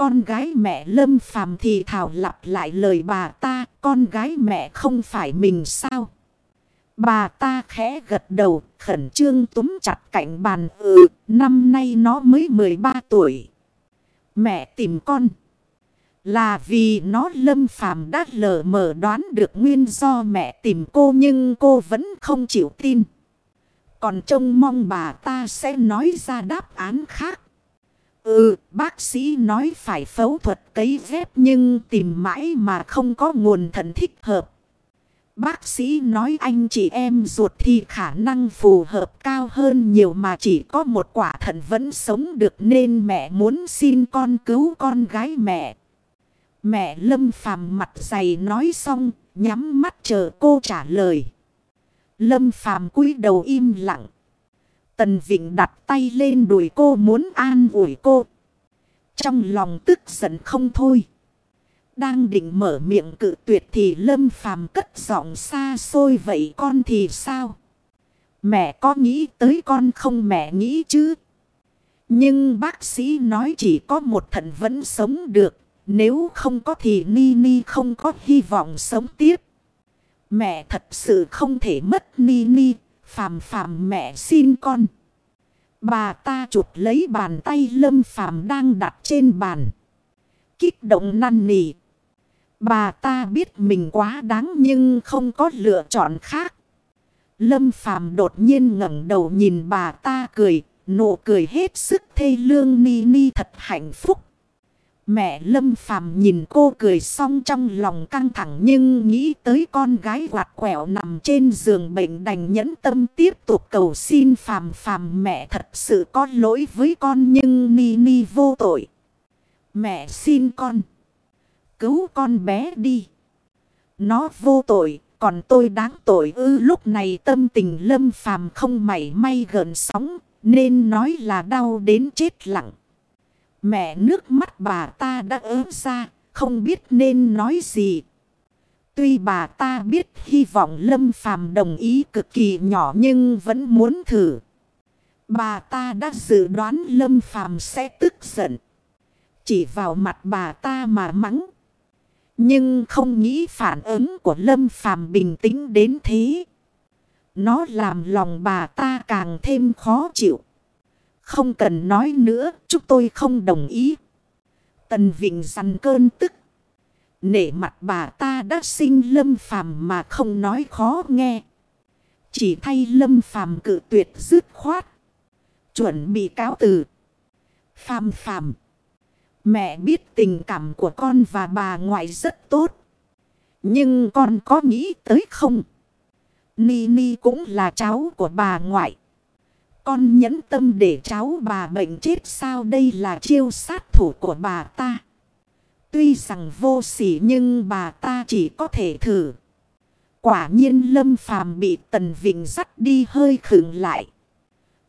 Con gái mẹ lâm phàm thì thảo lặp lại lời bà ta. Con gái mẹ không phải mình sao? Bà ta khẽ gật đầu, khẩn trương túm chặt cạnh bàn. Ừ, năm nay nó mới 13 tuổi. Mẹ tìm con. Là vì nó lâm phàm đã lờ mờ đoán được nguyên do mẹ tìm cô nhưng cô vẫn không chịu tin. Còn trông mong bà ta sẽ nói ra đáp án khác. Ừ, bác sĩ nói phải phẫu thuật cấy ghép nhưng tìm mãi mà không có nguồn thận thích hợp. Bác sĩ nói anh chị em ruột thì khả năng phù hợp cao hơn nhiều mà chỉ có một quả thận vẫn sống được nên mẹ muốn xin con cứu con gái mẹ. Mẹ Lâm Phàm mặt dày nói xong, nhắm mắt chờ cô trả lời. Lâm Phàm cúi đầu im lặng. Tần Vịnh đặt tay lên đùi cô muốn an ủi cô. Trong lòng tức giận không thôi. Đang định mở miệng cự tuyệt thì Lâm Phàm cất giọng xa xôi, vậy con thì sao? Mẹ có nghĩ tới con không mẹ nghĩ chứ? Nhưng bác sĩ nói chỉ có một thận vẫn sống được. Nếu không có thì Ni Ni không có hy vọng sống tiếp. Mẹ thật sự không thể mất Ni Ni. Phàm phàm mẹ xin con. Bà ta chụp lấy bàn tay lâm phàm đang đặt trên bàn. Kích động năn nỉ. Bà ta biết mình quá đáng nhưng không có lựa chọn khác. Lâm phàm đột nhiên ngẩng đầu nhìn bà ta cười. Nụ cười hết sức thê lương ni ni thật hạnh phúc. Mẹ Lâm Phàm nhìn cô cười xong trong lòng căng thẳng nhưng nghĩ tới con gái quạt quẹo nằm trên giường bệnh đành nhẫn tâm tiếp tục cầu xin Phàm Phàm mẹ thật sự có lỗi với con nhưng Ni Ni vô tội. Mẹ xin con. Cứu con bé đi. Nó vô tội, còn tôi đáng tội ư lúc này tâm tình Lâm Phàm không mảy may gần sóng nên nói là đau đến chết lặng. Mẹ nước mắt bà ta đã ớ ra, không biết nên nói gì. Tuy bà ta biết hy vọng Lâm Phàm đồng ý cực kỳ nhỏ nhưng vẫn muốn thử. Bà ta đã dự đoán Lâm Phàm sẽ tức giận. Chỉ vào mặt bà ta mà mắng. Nhưng không nghĩ phản ứng của Lâm Phàm bình tĩnh đến thế. Nó làm lòng bà ta càng thêm khó chịu. Không cần nói nữa, chúng tôi không đồng ý. Tần Vịnh săn cơn tức. Nể mặt bà ta đã sinh lâm phàm mà không nói khó nghe. Chỉ thay lâm phàm cự tuyệt dứt khoát. Chuẩn bị cáo từ. Phàm phàm. Mẹ biết tình cảm của con và bà ngoại rất tốt. Nhưng con có nghĩ tới không? Ni Ni cũng là cháu của bà ngoại. Con nhẫn tâm để cháu bà bệnh chết sao đây là chiêu sát thủ của bà ta. Tuy rằng vô sỉ nhưng bà ta chỉ có thể thử. Quả nhiên Lâm Phàm bị Tần Vịnh dắt đi hơi khựng lại.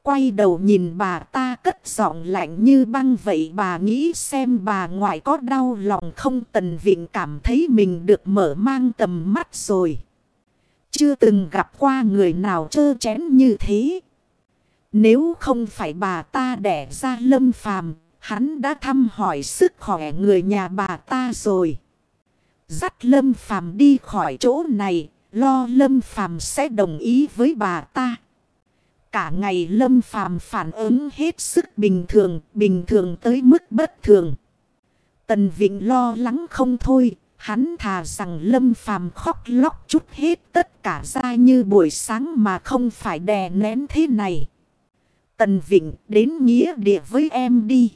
Quay đầu nhìn bà ta cất giọng lạnh như băng vậy bà nghĩ xem bà ngoại có đau lòng không Tần Vịnh cảm thấy mình được mở mang tầm mắt rồi. Chưa từng gặp qua người nào chơ chén như thế. Nếu không phải bà ta đẻ ra lâm phàm, hắn đã thăm hỏi sức khỏe người nhà bà ta rồi. Dắt lâm phàm đi khỏi chỗ này, lo lâm phàm sẽ đồng ý với bà ta. Cả ngày lâm phàm phản ứng hết sức bình thường, bình thường tới mức bất thường. Tần Vịnh lo lắng không thôi, hắn thà rằng lâm phàm khóc lóc chút hết tất cả ra như buổi sáng mà không phải đè nén thế này. Tần Vịnh đến nghĩa địa với em đi.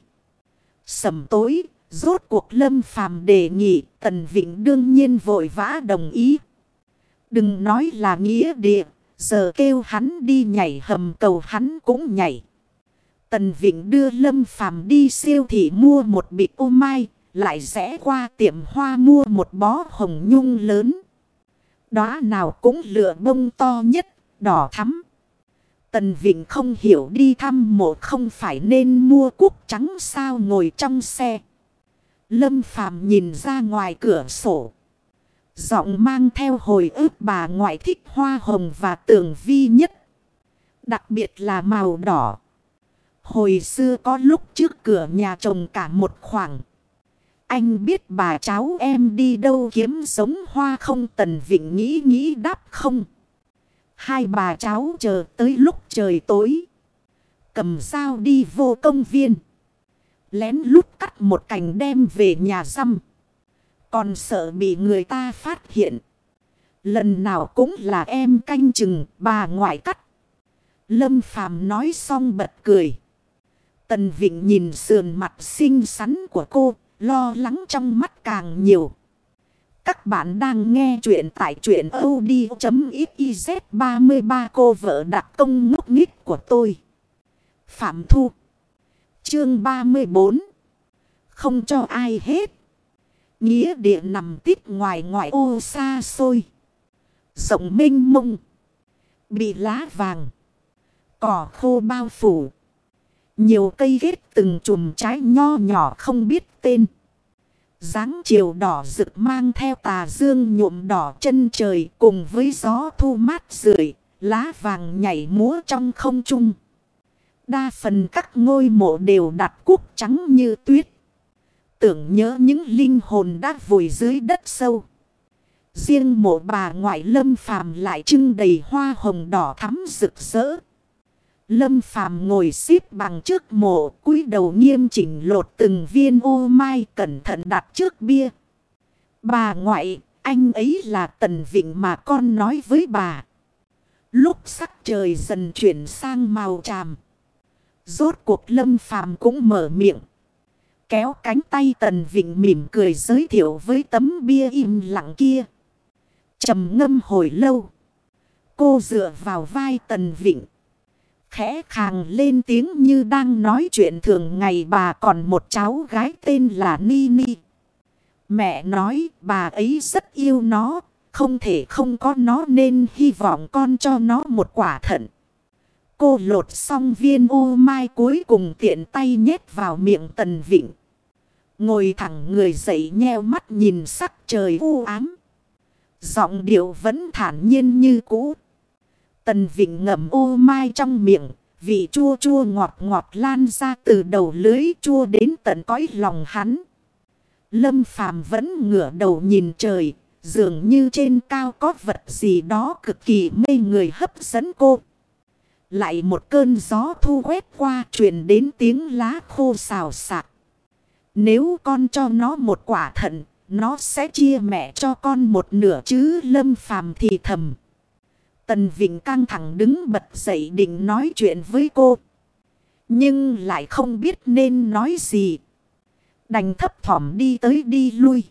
Sầm tối, rốt cuộc Lâm Phàm đề nghị Tần Vịnh đương nhiên vội vã đồng ý. Đừng nói là nghĩa địa, giờ kêu hắn đi nhảy hầm cầu hắn cũng nhảy. Tần Vịnh đưa Lâm Phàm đi siêu thị mua một bịch ô mai, lại rẽ qua tiệm hoa mua một bó hồng nhung lớn. Đó nào cũng lựa bông to nhất, đỏ thắm. Tần Vịnh không hiểu đi thăm mộ không phải nên mua cúc trắng sao ngồi trong xe. Lâm Phàm nhìn ra ngoài cửa sổ. Giọng mang theo hồi ức bà ngoại thích hoa hồng và tường vi nhất. Đặc biệt là màu đỏ. Hồi xưa có lúc trước cửa nhà chồng cả một khoảng. Anh biết bà cháu em đi đâu kiếm sống hoa không tần vịnh nghĩ nghĩ đáp không. Hai bà cháu chờ tới lúc trời tối. Cầm dao đi vô công viên. Lén lút cắt một cành đem về nhà xăm. Còn sợ bị người ta phát hiện. Lần nào cũng là em canh chừng bà ngoại cắt. Lâm Phàm nói xong bật cười. Tần Vịnh nhìn sườn mặt xinh xắn của cô, lo lắng trong mắt càng nhiều. Các bạn đang nghe chuyện tại chuyện od.xyz 33 cô vợ đặc công ngốc nghích của tôi. Phạm Thu Chương 34 Không cho ai hết. Nghĩa địa nằm tít ngoài ngoại ô xa xôi. Rộng mênh mông. Bị lá vàng. Cỏ khô bao phủ. Nhiều cây ghét từng chùm trái nho nhỏ không biết tên dáng chiều đỏ rực mang theo tà dương nhuộm đỏ chân trời cùng với gió thu mát rượi, lá vàng nhảy múa trong không trung. Đa phần các ngôi mộ đều đặt cúc trắng như tuyết. Tưởng nhớ những linh hồn đã vùi dưới đất sâu. Riêng mộ bà ngoại lâm phàm lại trưng đầy hoa hồng đỏ thắm rực rỡ. Lâm phàm ngồi xếp bằng trước mộ, cúi đầu nghiêm chỉnh lột từng viên ô mai cẩn thận đặt trước bia. Bà ngoại, anh ấy là Tần Vịnh mà con nói với bà. Lúc sắc trời dần chuyển sang màu tràm. Rốt cuộc lâm phàm cũng mở miệng. Kéo cánh tay Tần Vịnh mỉm cười giới thiệu với tấm bia im lặng kia. trầm ngâm hồi lâu. Cô dựa vào vai Tần Vịnh khẽ khàng lên tiếng như đang nói chuyện thường ngày bà còn một cháu gái tên là Nini. Mẹ nói bà ấy rất yêu nó, không thể không có nó nên hy vọng con cho nó một quả thận. Cô lột xong viên ô mai cuối cùng tiện tay nhét vào miệng tần vịnh. Ngồi thẳng người dậy nheo mắt nhìn sắc trời u ám. Giọng điệu vẫn thản nhiên như cũ. Tần Vịnh ngậm ô mai trong miệng, vị chua chua ngọt ngọt lan ra từ đầu lưới chua đến tận cõi lòng hắn. Lâm Phàm vẫn ngửa đầu nhìn trời, dường như trên cao có vật gì đó cực kỳ mê người hấp dẫn cô. Lại một cơn gió thu quét qua truyền đến tiếng lá khô xào xạc. Nếu con cho nó một quả thận, nó sẽ chia mẹ cho con một nửa chứ lâm phàm thì thầm. Tần Vịnh căng thẳng đứng bật dậy định nói chuyện với cô. Nhưng lại không biết nên nói gì. Đành thấp thỏm đi tới đi lui.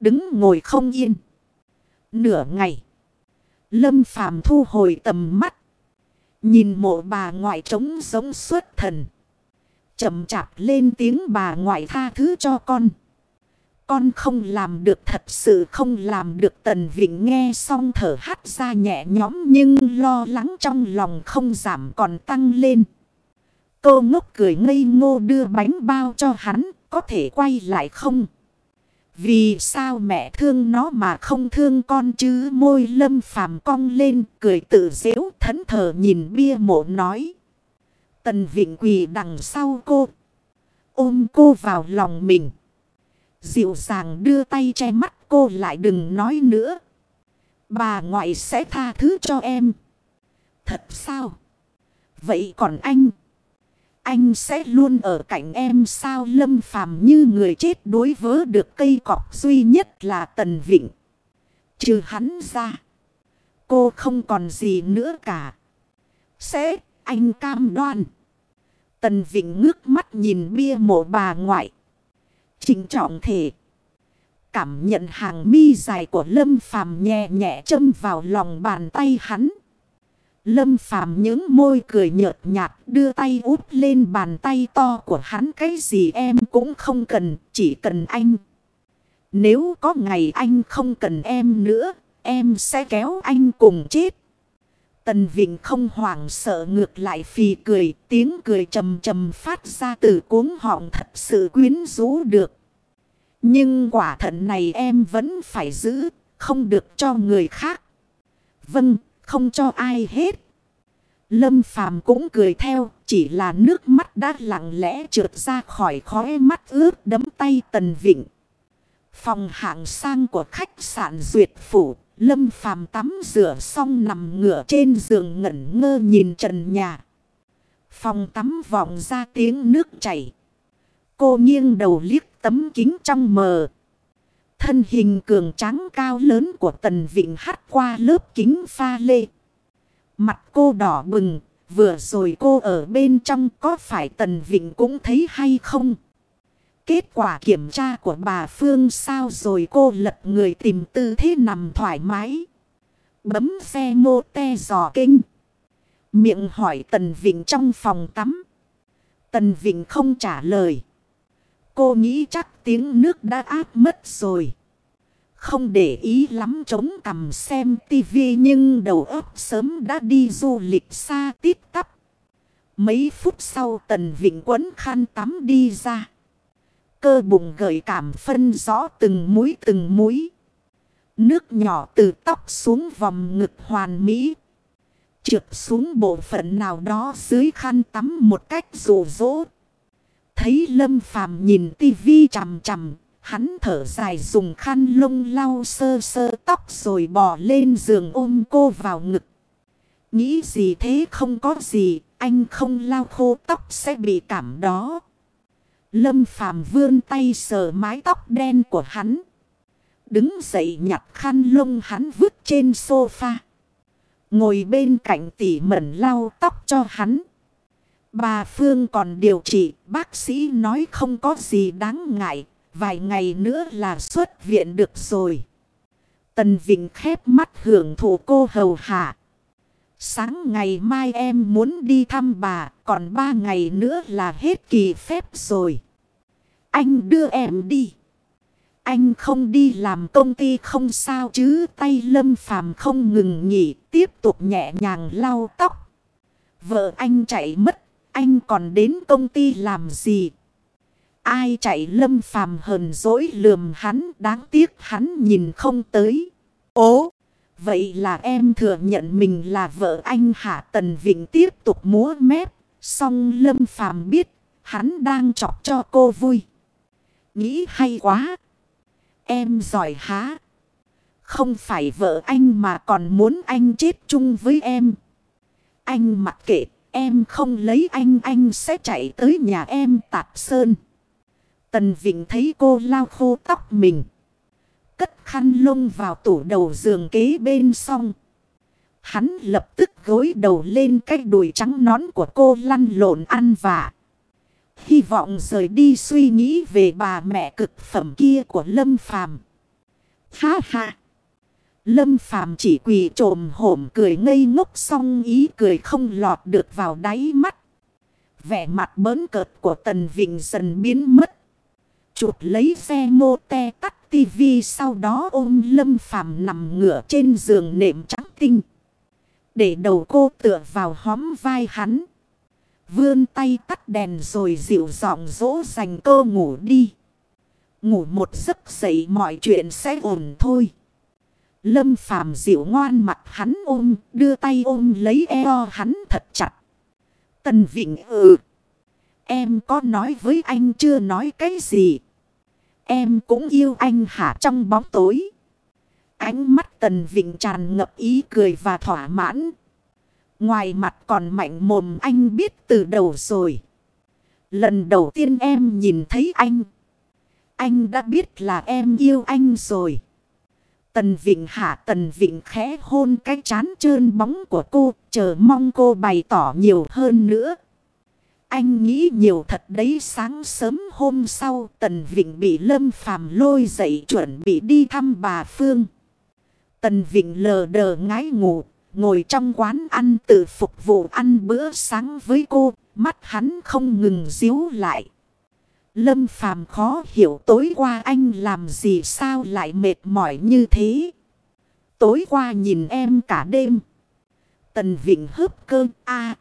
Đứng ngồi không yên. Nửa ngày. Lâm Phàm thu hồi tầm mắt. Nhìn mộ bà ngoại trống giống suốt thần. Chậm chạp lên tiếng bà ngoại tha thứ cho con. Con không làm được thật sự không làm được Tần Vịnh nghe xong thở hắt ra nhẹ nhõm nhưng lo lắng trong lòng không giảm còn tăng lên. Cô ngốc cười ngây ngô đưa bánh bao cho hắn, có thể quay lại không? Vì sao mẹ thương nó mà không thương con chứ môi lâm phàm cong lên, cười tự dễu, thẫn thờ nhìn bia mộ nói. Tần Vịnh quỳ đằng sau cô. Ôm cô vào lòng mình. Dịu dàng đưa tay che mắt cô lại đừng nói nữa. Bà ngoại sẽ tha thứ cho em. Thật sao? Vậy còn anh? Anh sẽ luôn ở cạnh em sao lâm phàm như người chết đối với được cây cọc duy nhất là Tần Vịnh. Trừ hắn ra. Cô không còn gì nữa cả. Sẽ, anh cam đoan. Tần Vịnh ngước mắt nhìn bia mộ bà ngoại. Trình trọng thể. Cảm nhận hàng mi dài của Lâm Phàm nhẹ nhẹ châm vào lòng bàn tay hắn. Lâm Phàm những môi cười nhợt nhạt đưa tay út lên bàn tay to của hắn cái gì em cũng không cần, chỉ cần anh. Nếu có ngày anh không cần em nữa, em sẽ kéo anh cùng chết. Tần Vịnh không hoảng sợ ngược lại phì cười, tiếng cười trầm trầm phát ra từ cuống họng thật sự quyến rũ được. Nhưng quả thận này em vẫn phải giữ, không được cho người khác. Vâng, không cho ai hết. Lâm Phàm cũng cười theo, chỉ là nước mắt đã lặng lẽ trượt ra khỏi khóe mắt ướt đấm tay Tần Vịnh. Phòng hạng sang của khách sạn Duyệt Phủ, Lâm Phàm tắm rửa xong nằm ngửa trên giường ngẩn ngơ nhìn trần nhà. Phòng tắm vọng ra tiếng nước chảy. Cô nghiêng đầu liếc tấm kính trong mờ. Thân hình cường trắng cao lớn của Tần Vịnh hắt qua lớp kính pha lê. Mặt cô đỏ bừng, vừa rồi cô ở bên trong có phải Tần Vịnh cũng thấy hay không? Kết quả kiểm tra của bà Phương sao rồi cô lật người tìm tư thế nằm thoải mái. Bấm xe mô te dò kinh. Miệng hỏi Tần Vịnh trong phòng tắm. Tần Vịnh không trả lời. Cô nghĩ chắc tiếng nước đã áp mất rồi. Không để ý lắm chống cằm xem tivi nhưng đầu óc sớm đã đi du lịch xa tít tắp. Mấy phút sau tần vịnh quấn khăn tắm đi ra. Cơ bụng gợi cảm phân rõ từng mũi từng mũi. Nước nhỏ từ tóc xuống vòng ngực hoàn mỹ. Trượt xuống bộ phận nào đó dưới khăn tắm một cách rủ rỗ. Thấy Lâm Phàm nhìn tivi chằm chằm, hắn thở dài dùng khăn lông lau sơ sơ tóc rồi bỏ lên giường ôm cô vào ngực. Nghĩ gì thế không có gì, anh không lau khô tóc sẽ bị cảm đó. Lâm Phàm vươn tay sờ mái tóc đen của hắn. Đứng dậy nhặt khăn lông hắn vứt trên sofa. Ngồi bên cạnh tỉ mẩn lau tóc cho hắn. Bà Phương còn điều trị, bác sĩ nói không có gì đáng ngại, vài ngày nữa là xuất viện được rồi. Tần Vịnh khép mắt hưởng thụ cô hầu hạ. Sáng ngày mai em muốn đi thăm bà, còn ba ngày nữa là hết kỳ phép rồi. Anh đưa em đi. Anh không đi làm công ty không sao chứ tay lâm phàm không ngừng nghỉ tiếp tục nhẹ nhàng lau tóc. Vợ anh chạy mất anh còn đến công ty làm gì? Ai chạy lâm phàm hờn dỗi lườm hắn, đáng tiếc hắn nhìn không tới. Ố! Vậy là em thừa nhận mình là vợ anh Hạ Tần Vịnh tiếp tục múa mép. Xong lâm phàm biết, hắn đang chọc cho cô vui. Nghĩ hay quá. Em giỏi há. Không phải vợ anh mà còn muốn anh chết chung với em. Anh mặc kệ Em không lấy anh anh sẽ chạy tới nhà em tạp sơn. Tần Vịnh thấy cô lau khô tóc mình. Cất khăn lông vào tủ đầu giường kế bên xong. Hắn lập tức gối đầu lên cái đùi trắng nón của cô lăn lộn ăn vạ. Hy vọng rời đi suy nghĩ về bà mẹ cực phẩm kia của Lâm Phàm. Ha ha! Lâm Phàm chỉ quỳ trồm hổm cười ngây ngốc xong ý cười không lọt được vào đáy mắt. Vẻ mặt bớn cợt của Tần Vịnh dần biến mất. Chụp lấy xe mô te tắt tivi sau đó ôm Lâm Phàm nằm ngửa trên giường nệm trắng tinh. Để đầu cô tựa vào hóm vai hắn. Vươn tay tắt đèn rồi dịu giọng dỗ dành cơ ngủ đi. Ngủ một giấc dậy mọi chuyện sẽ ổn thôi. Lâm phàm dịu ngoan mặt hắn ôm, đưa tay ôm lấy eo hắn thật chặt. Tần Vịnh ừ. Em có nói với anh chưa nói cái gì. Em cũng yêu anh hả trong bóng tối. Ánh mắt Tần Vịnh tràn ngập ý cười và thỏa mãn. Ngoài mặt còn mạnh mồm anh biết từ đầu rồi. Lần đầu tiên em nhìn thấy anh. Anh đã biết là em yêu anh rồi. Tần Vịnh hạ Tần Vịnh khẽ hôn cái chán trơn bóng của cô, chờ mong cô bày tỏ nhiều hơn nữa. Anh nghĩ nhiều thật đấy sáng sớm hôm sau Tần Vịnh bị Lâm Phàm lôi dậy chuẩn bị đi thăm bà Phương. Tần Vịnh lờ đờ ngái ngủ, ngồi trong quán ăn tự phục vụ ăn bữa sáng với cô, mắt hắn không ngừng díu lại. Lâm Phàm khó hiểu tối qua anh làm gì sao lại mệt mỏi như thế. Tối qua nhìn em cả đêm. Tần Vịnh hớp cơ A,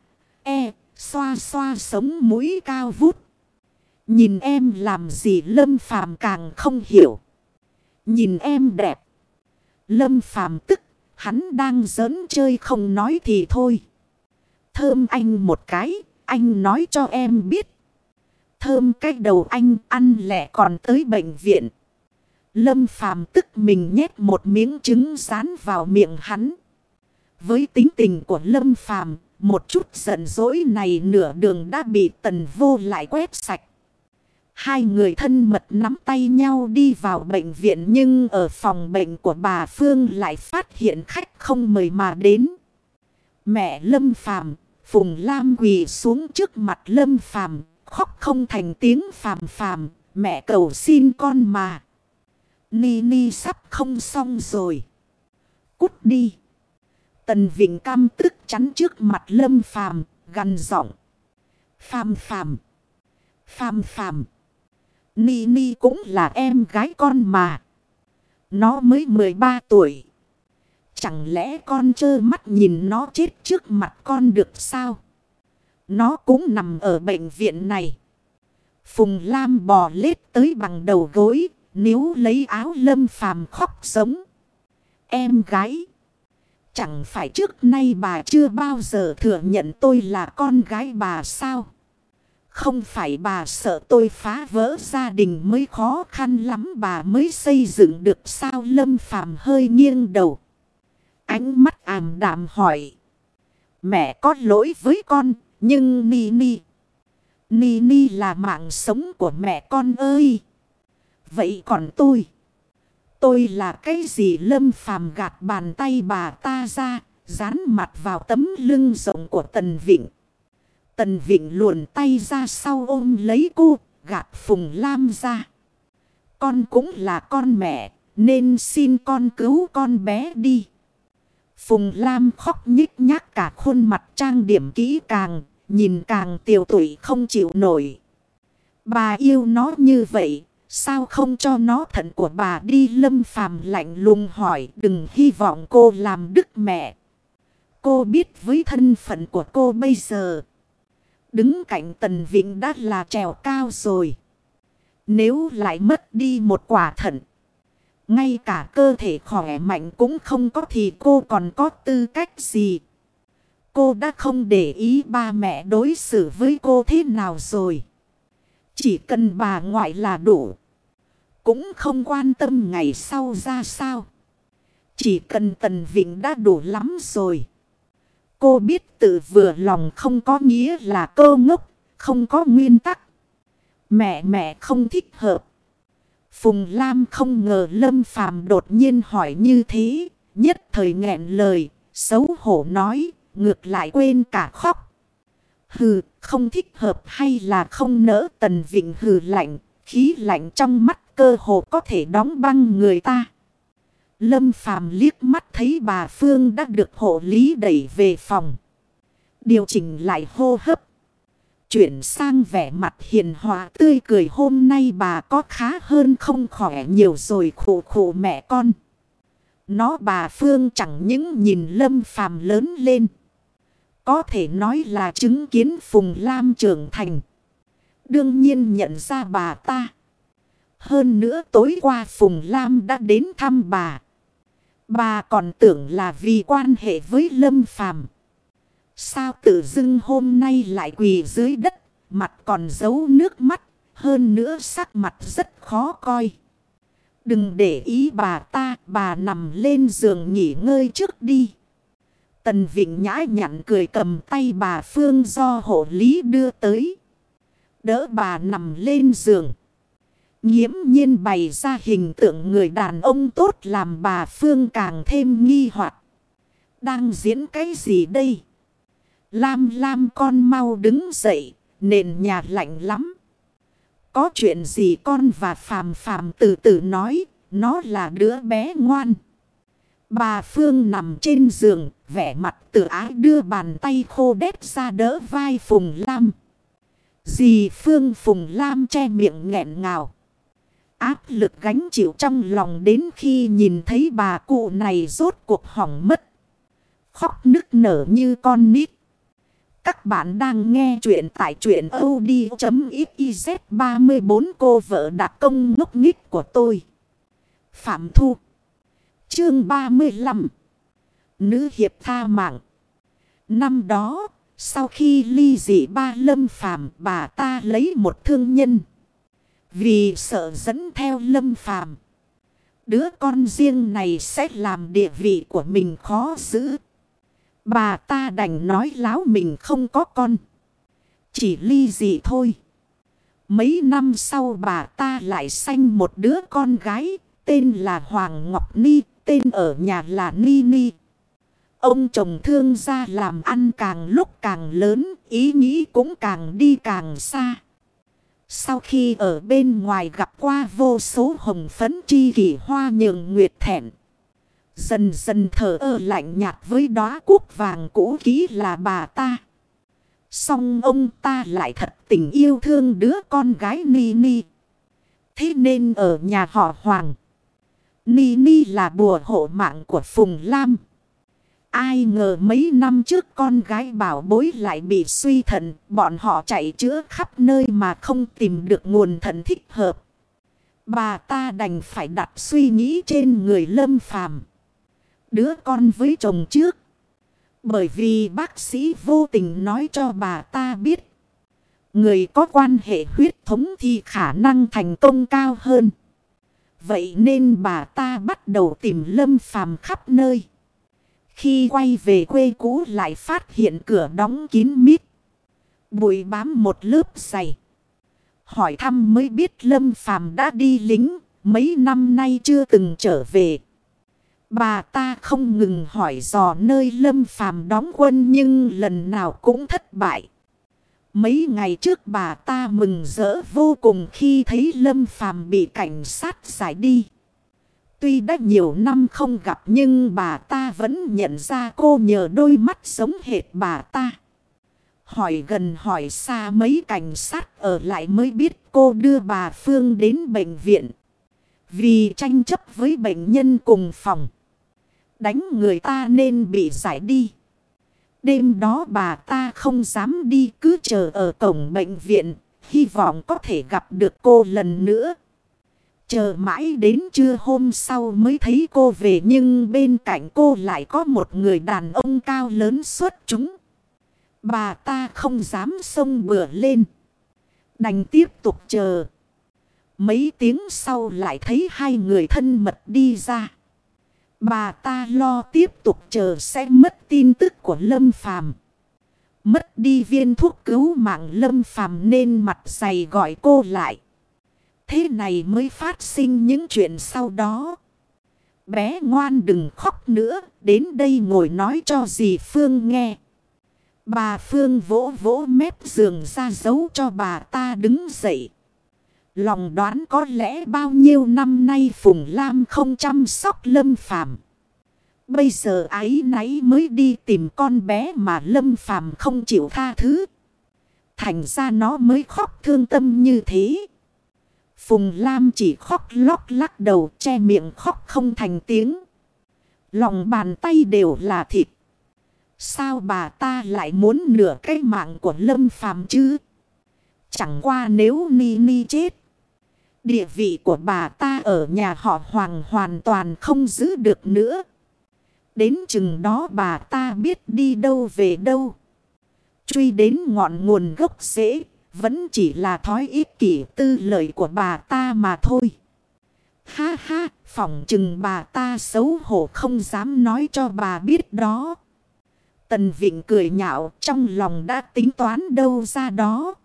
E, xoa xoa sống mũi cao vút. Nhìn em làm gì Lâm Phàm càng không hiểu. Nhìn em đẹp. Lâm Phàm tức, hắn đang giỡn chơi không nói thì thôi. thơm anh một cái, anh nói cho em biết. Thơm cái đầu anh ăn lẹ còn tới bệnh viện. Lâm phàm tức mình nhét một miếng trứng rán vào miệng hắn. Với tính tình của Lâm phàm, một chút giận dỗi này nửa đường đã bị tần vô lại quét sạch. Hai người thân mật nắm tay nhau đi vào bệnh viện nhưng ở phòng bệnh của bà Phương lại phát hiện khách không mời mà đến. Mẹ Lâm Phàm Phùng Lam quỳ xuống trước mặt Lâm Phàm khóc không thành tiếng phàm phàm, mẹ cầu xin con mà. Ni Ni sắp không xong rồi. Cút đi. Tần Vịnh cam tức chắn trước mặt Lâm Phàm gằn giọng. Phàm phàm. Phàm phàm. Ni Ni cũng là em gái con mà. Nó mới 13 tuổi. Chẳng lẽ con trơ mắt nhìn nó chết trước mặt con được sao? Nó cũng nằm ở bệnh viện này. Phùng Lam bò lết tới bằng đầu gối. Nếu lấy áo lâm phàm khóc sống. Em gái. Chẳng phải trước nay bà chưa bao giờ thừa nhận tôi là con gái bà sao? Không phải bà sợ tôi phá vỡ gia đình mới khó khăn lắm bà mới xây dựng được sao lâm phàm hơi nghiêng đầu. Ánh mắt ảm đạm hỏi. Mẹ có lỗi với con, nhưng Ni Ni. Ni Ni là mạng sống của mẹ con ơi. Vậy còn tôi? Tôi là cái gì lâm phàm gạt bàn tay bà ta ra, dán mặt vào tấm lưng rộng của Tần Vịnh. Tần Vịnh luồn tay ra sau ôm lấy cô, gạt Phùng Lam ra. Con cũng là con mẹ, nên xin con cứu con bé đi. Phùng Lam khóc nhích nhác cả khuôn mặt trang điểm kỹ càng, nhìn càng tiểu tuổi không chịu nổi. Bà yêu nó như vậy, sao không cho nó thận của bà đi lâm phàm lạnh lùng hỏi đừng hy vọng cô làm đức mẹ. Cô biết với thân phận của cô bây giờ. Đứng cạnh Tần Vịnh đã là trèo cao rồi. Nếu lại mất đi một quả thận. Ngay cả cơ thể khỏe mạnh cũng không có thì cô còn có tư cách gì. Cô đã không để ý ba mẹ đối xử với cô thế nào rồi. Chỉ cần bà ngoại là đủ. Cũng không quan tâm ngày sau ra sao. Chỉ cần Tần Vịnh đã đủ lắm rồi. Cô biết tự vừa lòng không có nghĩa là cơ ngốc, không có nguyên tắc. Mẹ mẹ không thích hợp. Phùng Lam không ngờ Lâm Phàm đột nhiên hỏi như thế, nhất thời nghẹn lời, xấu hổ nói, ngược lại quên cả khóc. Hừ, không thích hợp hay là không nỡ tần vịnh hừ lạnh, khí lạnh trong mắt cơ hồ có thể đóng băng người ta. Lâm Phàm liếc mắt thấy bà Phương đã được hộ lý đẩy về phòng. Điều chỉnh lại hô hấp. Chuyển sang vẻ mặt hiền hòa tươi cười hôm nay bà có khá hơn không khỏe nhiều rồi khổ khổ mẹ con. Nó bà Phương chẳng những nhìn Lâm Phàm lớn lên. Có thể nói là chứng kiến Phùng Lam trưởng thành. Đương nhiên nhận ra bà ta. Hơn nữa tối qua Phùng Lam đã đến thăm bà. Bà còn tưởng là vì quan hệ với Lâm Phàm Sao tự dưng hôm nay lại quỳ dưới đất, mặt còn giấu nước mắt, hơn nữa sắc mặt rất khó coi. Đừng để ý bà ta, bà nằm lên giường nghỉ ngơi trước đi. Tần Vịnh nhã nhặn cười cầm tay bà Phương do hộ lý đưa tới. Đỡ bà nằm lên giường. Nhiễm nhiên bày ra hình tượng người đàn ông tốt làm bà Phương càng thêm nghi hoặc Đang diễn cái gì đây? Lam Lam con mau đứng dậy, nền nhà lạnh lắm. Có chuyện gì con và Phàm Phàm từ từ nói, nó là đứa bé ngoan. Bà Phương nằm trên giường, vẻ mặt tự ái đưa bàn tay khô đét ra đỡ vai Phùng Lam. Dì Phương Phùng Lam che miệng nghẹn ngào. Áp lực gánh chịu trong lòng đến khi nhìn thấy bà cụ này rốt cuộc hỏng mất. Khóc nức nở như con nít. Các bạn đang nghe chuyện tại chuyện od.xyz 34 cô vợ đặc công ngốc nghích của tôi. Phạm Thu Chương 35 Nữ hiệp tha mạng Năm đó, Sau khi ly dị ba lâm phàm bà ta lấy một thương nhân. Vì sợ dẫn theo lâm phàm. Đứa con riêng này sẽ làm địa vị của mình khó giữ. Bà ta đành nói láo mình không có con. Chỉ ly dị thôi. Mấy năm sau bà ta lại sanh một đứa con gái. Tên là Hoàng Ngọc Ni. Tên ở nhà là Ni Ni. Ông chồng thương gia làm ăn càng lúc càng lớn. Ý nghĩ cũng càng đi càng xa. Sau khi ở bên ngoài gặp qua vô số hồng phấn chi kỷ hoa nhường nguyệt thẹn. Dần dần thở ơ lạnh nhạt với đóa quốc vàng cũ ký là bà ta. Xong ông ta lại thật tình yêu thương đứa con gái Ni Ni. Thế nên ở nhà họ Hoàng. Ni Ni là bùa hộ mạng của Phùng Lam. Ai ngờ mấy năm trước con gái bảo bối lại bị suy thận. Bọn họ chạy chữa khắp nơi mà không tìm được nguồn thận thích hợp. Bà ta đành phải đặt suy nghĩ trên người lâm phàm. Đứa con với chồng trước. Bởi vì bác sĩ vô tình nói cho bà ta biết. Người có quan hệ huyết thống thì khả năng thành công cao hơn. Vậy nên bà ta bắt đầu tìm lâm phàm khắp nơi. Khi quay về quê cũ lại phát hiện cửa đóng kín mít. Bụi bám một lớp dày. Hỏi thăm mới biết lâm phàm đã đi lính. Mấy năm nay chưa từng trở về. Bà ta không ngừng hỏi dò nơi lâm phàm đóng quân nhưng lần nào cũng thất bại. Mấy ngày trước bà ta mừng rỡ vô cùng khi thấy lâm phàm bị cảnh sát giải đi. Tuy đã nhiều năm không gặp nhưng bà ta vẫn nhận ra cô nhờ đôi mắt giống hệt bà ta. Hỏi gần hỏi xa mấy cảnh sát ở lại mới biết cô đưa bà Phương đến bệnh viện. Vì tranh chấp với bệnh nhân cùng phòng. Đánh người ta nên bị giải đi. Đêm đó bà ta không dám đi, cứ chờ ở cổng bệnh viện. Hy vọng có thể gặp được cô lần nữa. Chờ mãi đến trưa hôm sau mới thấy cô về, nhưng bên cạnh cô lại có một người đàn ông cao lớn xuất chúng. Bà ta không dám xông bừa lên. Đành tiếp tục chờ. Mấy tiếng sau lại thấy hai người thân mật đi ra. Bà ta lo tiếp tục chờ sẽ mất tin tức của Lâm Phàm. Mất đi viên thuốc cứu mạng Lâm Phàm nên mặt dày gọi cô lại. Thế này mới phát sinh những chuyện sau đó. Bé ngoan đừng khóc nữa, đến đây ngồi nói cho dì Phương nghe. Bà Phương vỗ vỗ mép giường ra dấu cho bà ta đứng dậy. Lòng đoán có lẽ bao nhiêu năm nay Phùng Lam không chăm sóc Lâm Phàm Bây giờ ấy náy mới đi tìm con bé mà Lâm Phàm không chịu tha thứ. Thành ra nó mới khóc thương tâm như thế. Phùng Lam chỉ khóc lóc lắc đầu, che miệng khóc không thành tiếng. Lòng bàn tay đều là thịt. Sao bà ta lại muốn nửa cái mạng của Lâm Phàm chứ? Chẳng qua nếu Ni Ni chết. Địa vị của bà ta ở nhà họ Hoàng hoàn toàn không giữ được nữa. Đến chừng đó bà ta biết đi đâu về đâu. Truy đến ngọn nguồn gốc rễ vẫn chỉ là thói ích kỷ tư lợi của bà ta mà thôi. Ha ha, phỏng chừng bà ta xấu hổ không dám nói cho bà biết đó. Tần Vịnh cười nhạo trong lòng đã tính toán đâu ra đó.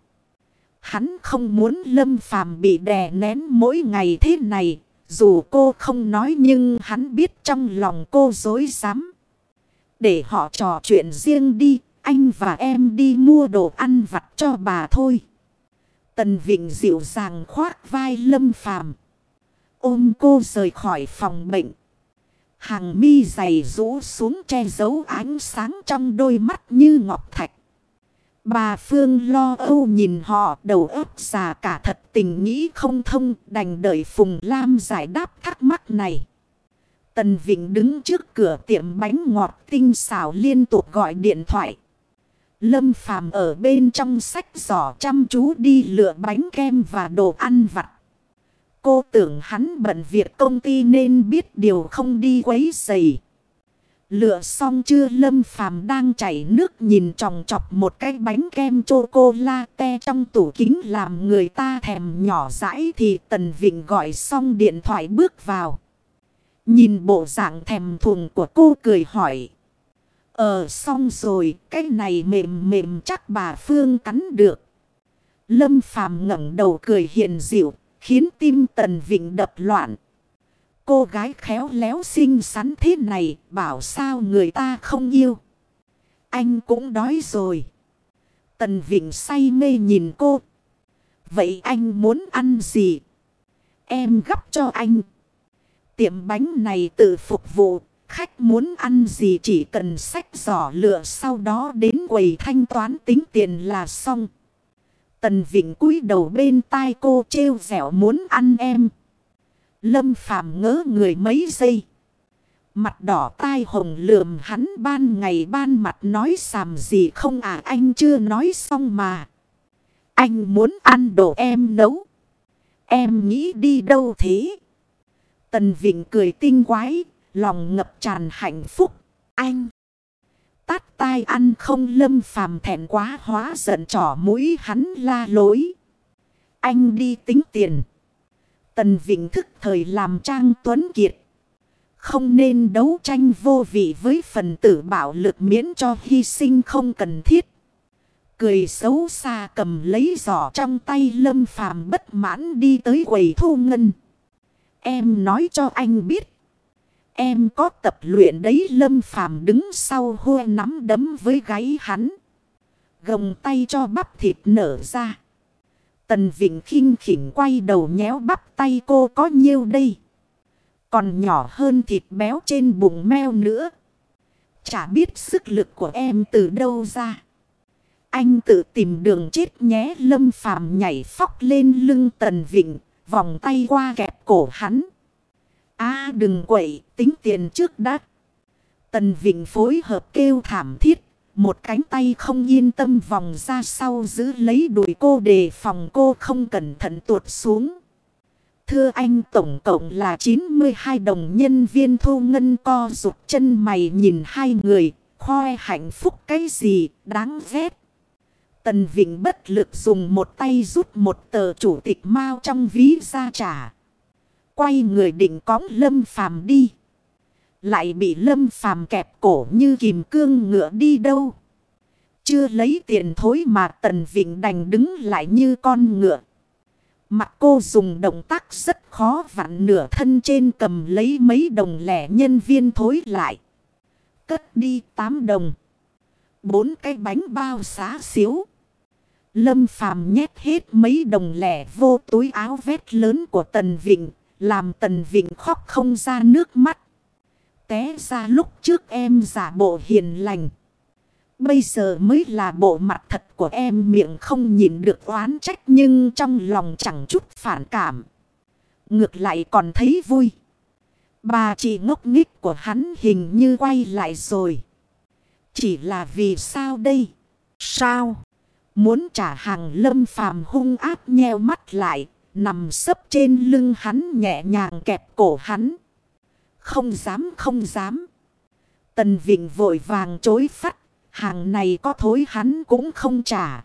Hắn không muốn Lâm Phàm bị đè nén mỗi ngày thế này. Dù cô không nói nhưng hắn biết trong lòng cô dối rắm Để họ trò chuyện riêng đi, anh và em đi mua đồ ăn vặt cho bà thôi. Tần Vịnh dịu dàng khoác vai Lâm Phàm Ôm cô rời khỏi phòng bệnh. Hàng mi dày rũ xuống che giấu ánh sáng trong đôi mắt như ngọc thạch. Bà Phương lo âu nhìn họ, đầu óc xà cả thật tình nghĩ không thông, đành đợi Phùng Lam giải đáp thắc mắc này. Tần Vịnh đứng trước cửa tiệm bánh ngọt tinh xảo liên tục gọi điện thoại. Lâm Phàm ở bên trong sách giỏ chăm chú đi lựa bánh kem và đồ ăn vặt. Cô tưởng hắn bận việc công ty nên biết điều không đi quấy giày. Lựa xong chưa lâm phàm đang chảy nước nhìn tròng chọc một cái bánh kem chocolate trong tủ kính làm người ta thèm nhỏ rãi thì Tần Vịnh gọi xong điện thoại bước vào. Nhìn bộ dạng thèm thuồng của cô cười hỏi. Ờ xong rồi, cái này mềm mềm chắc bà Phương cắn được. Lâm phàm ngẩng đầu cười hiền dịu, khiến tim Tần Vịnh đập loạn. Cô gái khéo léo xinh xắn thế này bảo sao người ta không yêu. Anh cũng đói rồi. Tần Vịnh say mê nhìn cô. Vậy anh muốn ăn gì? Em gấp cho anh. Tiệm bánh này tự phục vụ. Khách muốn ăn gì chỉ cần sách giỏ lựa sau đó đến quầy thanh toán tính tiền là xong. Tần Vịnh cúi đầu bên tai cô trêu dẻo muốn ăn em. Lâm Phàm ngỡ người mấy giây. Mặt đỏ tai hồng lườm hắn ban ngày ban mặt nói xàm gì không à anh chưa nói xong mà. Anh muốn ăn đồ em nấu. Em nghĩ đi đâu thế? Tần Vịnh cười tinh quái, lòng ngập tràn hạnh phúc. Anh! Tát tai ăn không lâm phàm thẹn quá hóa giận trỏ mũi hắn la lối. Anh đi tính tiền. Tần Vịnh thức thời làm Trang Tuấn Kiệt. Không nên đấu tranh vô vị với phần tử bạo lực miễn cho hy sinh không cần thiết. Cười xấu xa cầm lấy giỏ trong tay lâm phàm bất mãn đi tới quầy thu ngân. Em nói cho anh biết. Em có tập luyện đấy, lâm phàm đứng sau hô nắm đấm với gáy hắn. Gồng tay cho bắp thịt nở ra. Tần Vịnh khinh khỉnh quay đầu nhéo bắp tay cô, có nhiêu đây. Còn nhỏ hơn thịt béo trên bụng meo nữa. Chả biết sức lực của em từ đâu ra. Anh tự tìm đường chết nhé, lâm phàm nhảy phóc lên lưng Tần Vịnh. Vòng tay qua kẹp cổ hắn. a, đừng quậy, tính tiền trước đã. Tần Vịnh phối hợp kêu thảm thiết. Một cánh tay không yên tâm vòng ra sau giữ lấy đùi cô để phòng cô không cẩn thận tuột xuống. Thưa anh tổng cộng là 92 đồng nhân viên thu ngân co rụt chân mày nhìn hai người, khoe hạnh phúc cái gì, đáng ghét. Tần Vịnh bất lực dùng một tay rút một tờ chủ tịch mau trong ví ra trả. Quay người định cõng lâm phàm đi. Lại bị lâm phàm kẹp cổ như kìm cương ngựa đi đâu. Chưa lấy tiền thối mà Tần Vịnh đành đứng lại như con ngựa. Mặt cô dùng động tác rất khó vặn nửa thân trên cầm lấy mấy đồng lẻ nhân viên thối lại. Cất đi 8 đồng. Bốn cái bánh bao xá xíu. Lâm phàm nhét hết mấy đồng lẻ vô túi áo vét lớn của Tần Vịnh. Làm Tần Vịnh khóc không ra nước mắt. Té ra lúc trước em giả bộ hiền lành. Bây giờ mới là bộ mặt thật của em miệng không nhìn được oán trách nhưng trong lòng chẳng chút phản cảm. Ngược lại còn thấy vui. Bà chị ngốc nghích của hắn hình như quay lại rồi. Chỉ là vì sao đây? Sao? Muốn trả hàng lâm phàm hung ác nheo mắt lại. Nằm sấp trên lưng hắn nhẹ nhàng kẹp cổ hắn. Không dám không dám. Tần Vịnh vội vàng chối phát Hàng này có thối hắn cũng không trả.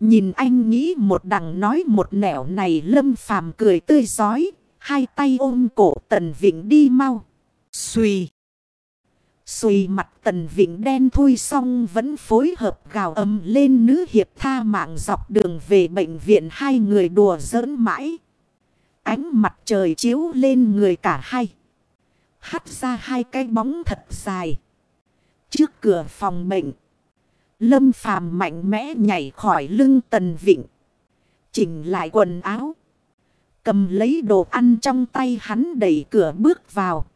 Nhìn anh nghĩ một đằng nói một nẻo này, lâm phàm cười tươi giói. Hai tay ôm cổ tần vịnh đi mau. Xùi. Xùi mặt tần vịnh đen thui xong vẫn phối hợp gào ầm lên nữ hiệp tha mạng dọc đường về bệnh viện hai người đùa giỡn mãi. Ánh mặt trời chiếu lên người cả hai. Hắt ra hai cái bóng thật dài. Trước cửa phòng bệnh. Lâm phàm mạnh mẽ nhảy khỏi lưng tần vịnh. Chỉnh lại quần áo. Cầm lấy đồ ăn trong tay hắn đẩy cửa bước vào.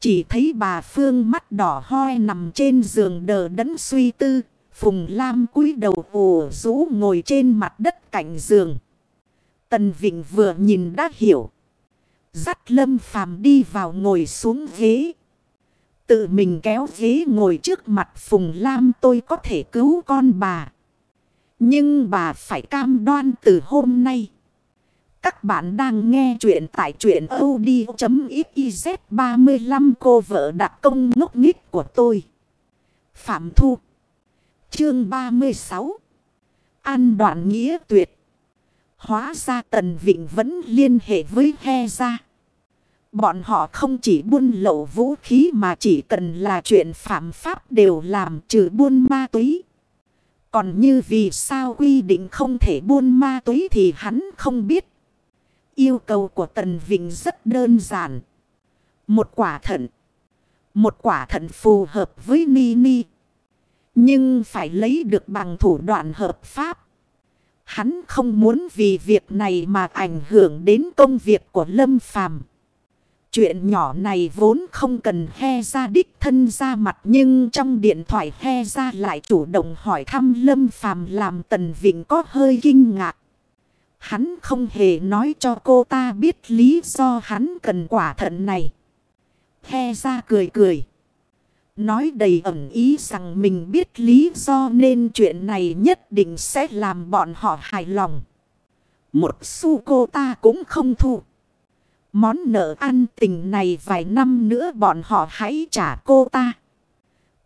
Chỉ thấy bà Phương mắt đỏ hoe nằm trên giường đờ đẫn suy tư. Phùng Lam cúi đầu ủ rũ ngồi trên mặt đất cạnh giường. Tần Vịnh vừa nhìn đã hiểu. Dắt Lâm Phàm đi vào ngồi xuống ghế. Tự mình kéo ghế ngồi trước mặt Phùng Lam, tôi có thể cứu con bà. Nhưng bà phải cam đoan từ hôm nay. Các bạn đang nghe chuyện tại chuyện od.xyz 35 cô vợ đặc công ngốc nghích của tôi. Phạm Thu, Chương 36 An đoạn nghĩa tuyệt Hóa ra Tần Vịnh vẫn liên hệ với He ra. Bọn họ không chỉ buôn lậu vũ khí mà chỉ cần là chuyện phạm pháp đều làm trừ buôn ma túy. Còn như vì sao quy định không thể buôn ma túy thì hắn không biết. Yêu cầu của Tần Vịnh rất đơn giản. Một quả thận. Một quả thận phù hợp với Ni Ni. Nhưng phải lấy được bằng thủ đoạn hợp pháp. Hắn không muốn vì việc này mà ảnh hưởng đến công việc của Lâm Phàm. Chuyện nhỏ này vốn không cần he ra đích thân ra mặt nhưng trong điện thoại he ra lại chủ động hỏi thăm Lâm Phàm làm Tần Vịnh có hơi kinh ngạc. Hắn không hề nói cho cô ta biết lý do hắn cần quả thận này. He ra cười cười. Nói đầy ẩn ý rằng mình biết lý do nên chuyện này nhất định sẽ làm bọn họ hài lòng. Một xu cô ta cũng không thu. Món nợ ăn tình này vài năm nữa bọn họ hãy trả cô ta.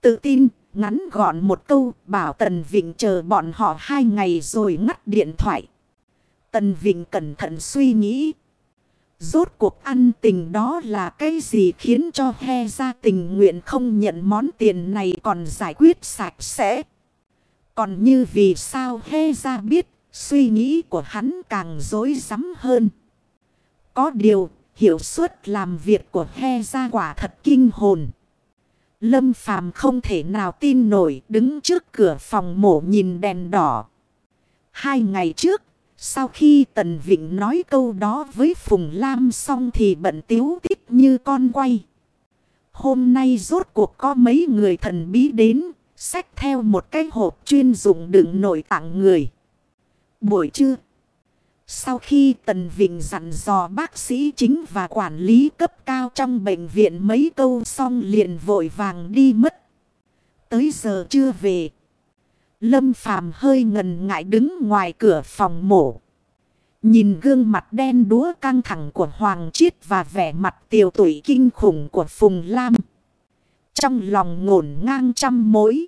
Tự tin, ngắn gọn một câu, bảo Tần Vịnh chờ bọn họ hai ngày rồi ngắt điện thoại. Tần Vịnh cẩn thận suy nghĩ. Rốt cuộc ăn tình đó là cái gì khiến cho he ra tình nguyện không nhận món tiền này còn giải quyết sạch sẽ. Còn như vì sao he ra biết, suy nghĩ của hắn càng dối rắm hơn. Có điều, hiệu suất làm việc của he ra quả thật kinh hồn. Lâm Phàm không thể nào tin nổi đứng trước cửa phòng mổ nhìn đèn đỏ. Hai ngày trước, sau khi Tần Vịnh nói câu đó với Phùng Lam xong thì bận tiếu tích như con quay. Hôm nay rốt cuộc có mấy người thần bí đến, xách theo một cái hộp chuyên dụng đựng nội tạng người. Buổi trưa. Sau khi Tần Vịnh dặn dò bác sĩ chính và quản lý cấp cao trong bệnh viện mấy câu xong liền vội vàng đi mất. Tới giờ chưa về. Lâm Phàm hơi ngần ngại đứng ngoài cửa phòng mổ. Nhìn gương mặt đen đúa căng thẳng của Hoàng Chiết và vẻ mặt tiều tụy kinh khủng của Phùng Lam. Trong lòng ngổn ngang trăm mối.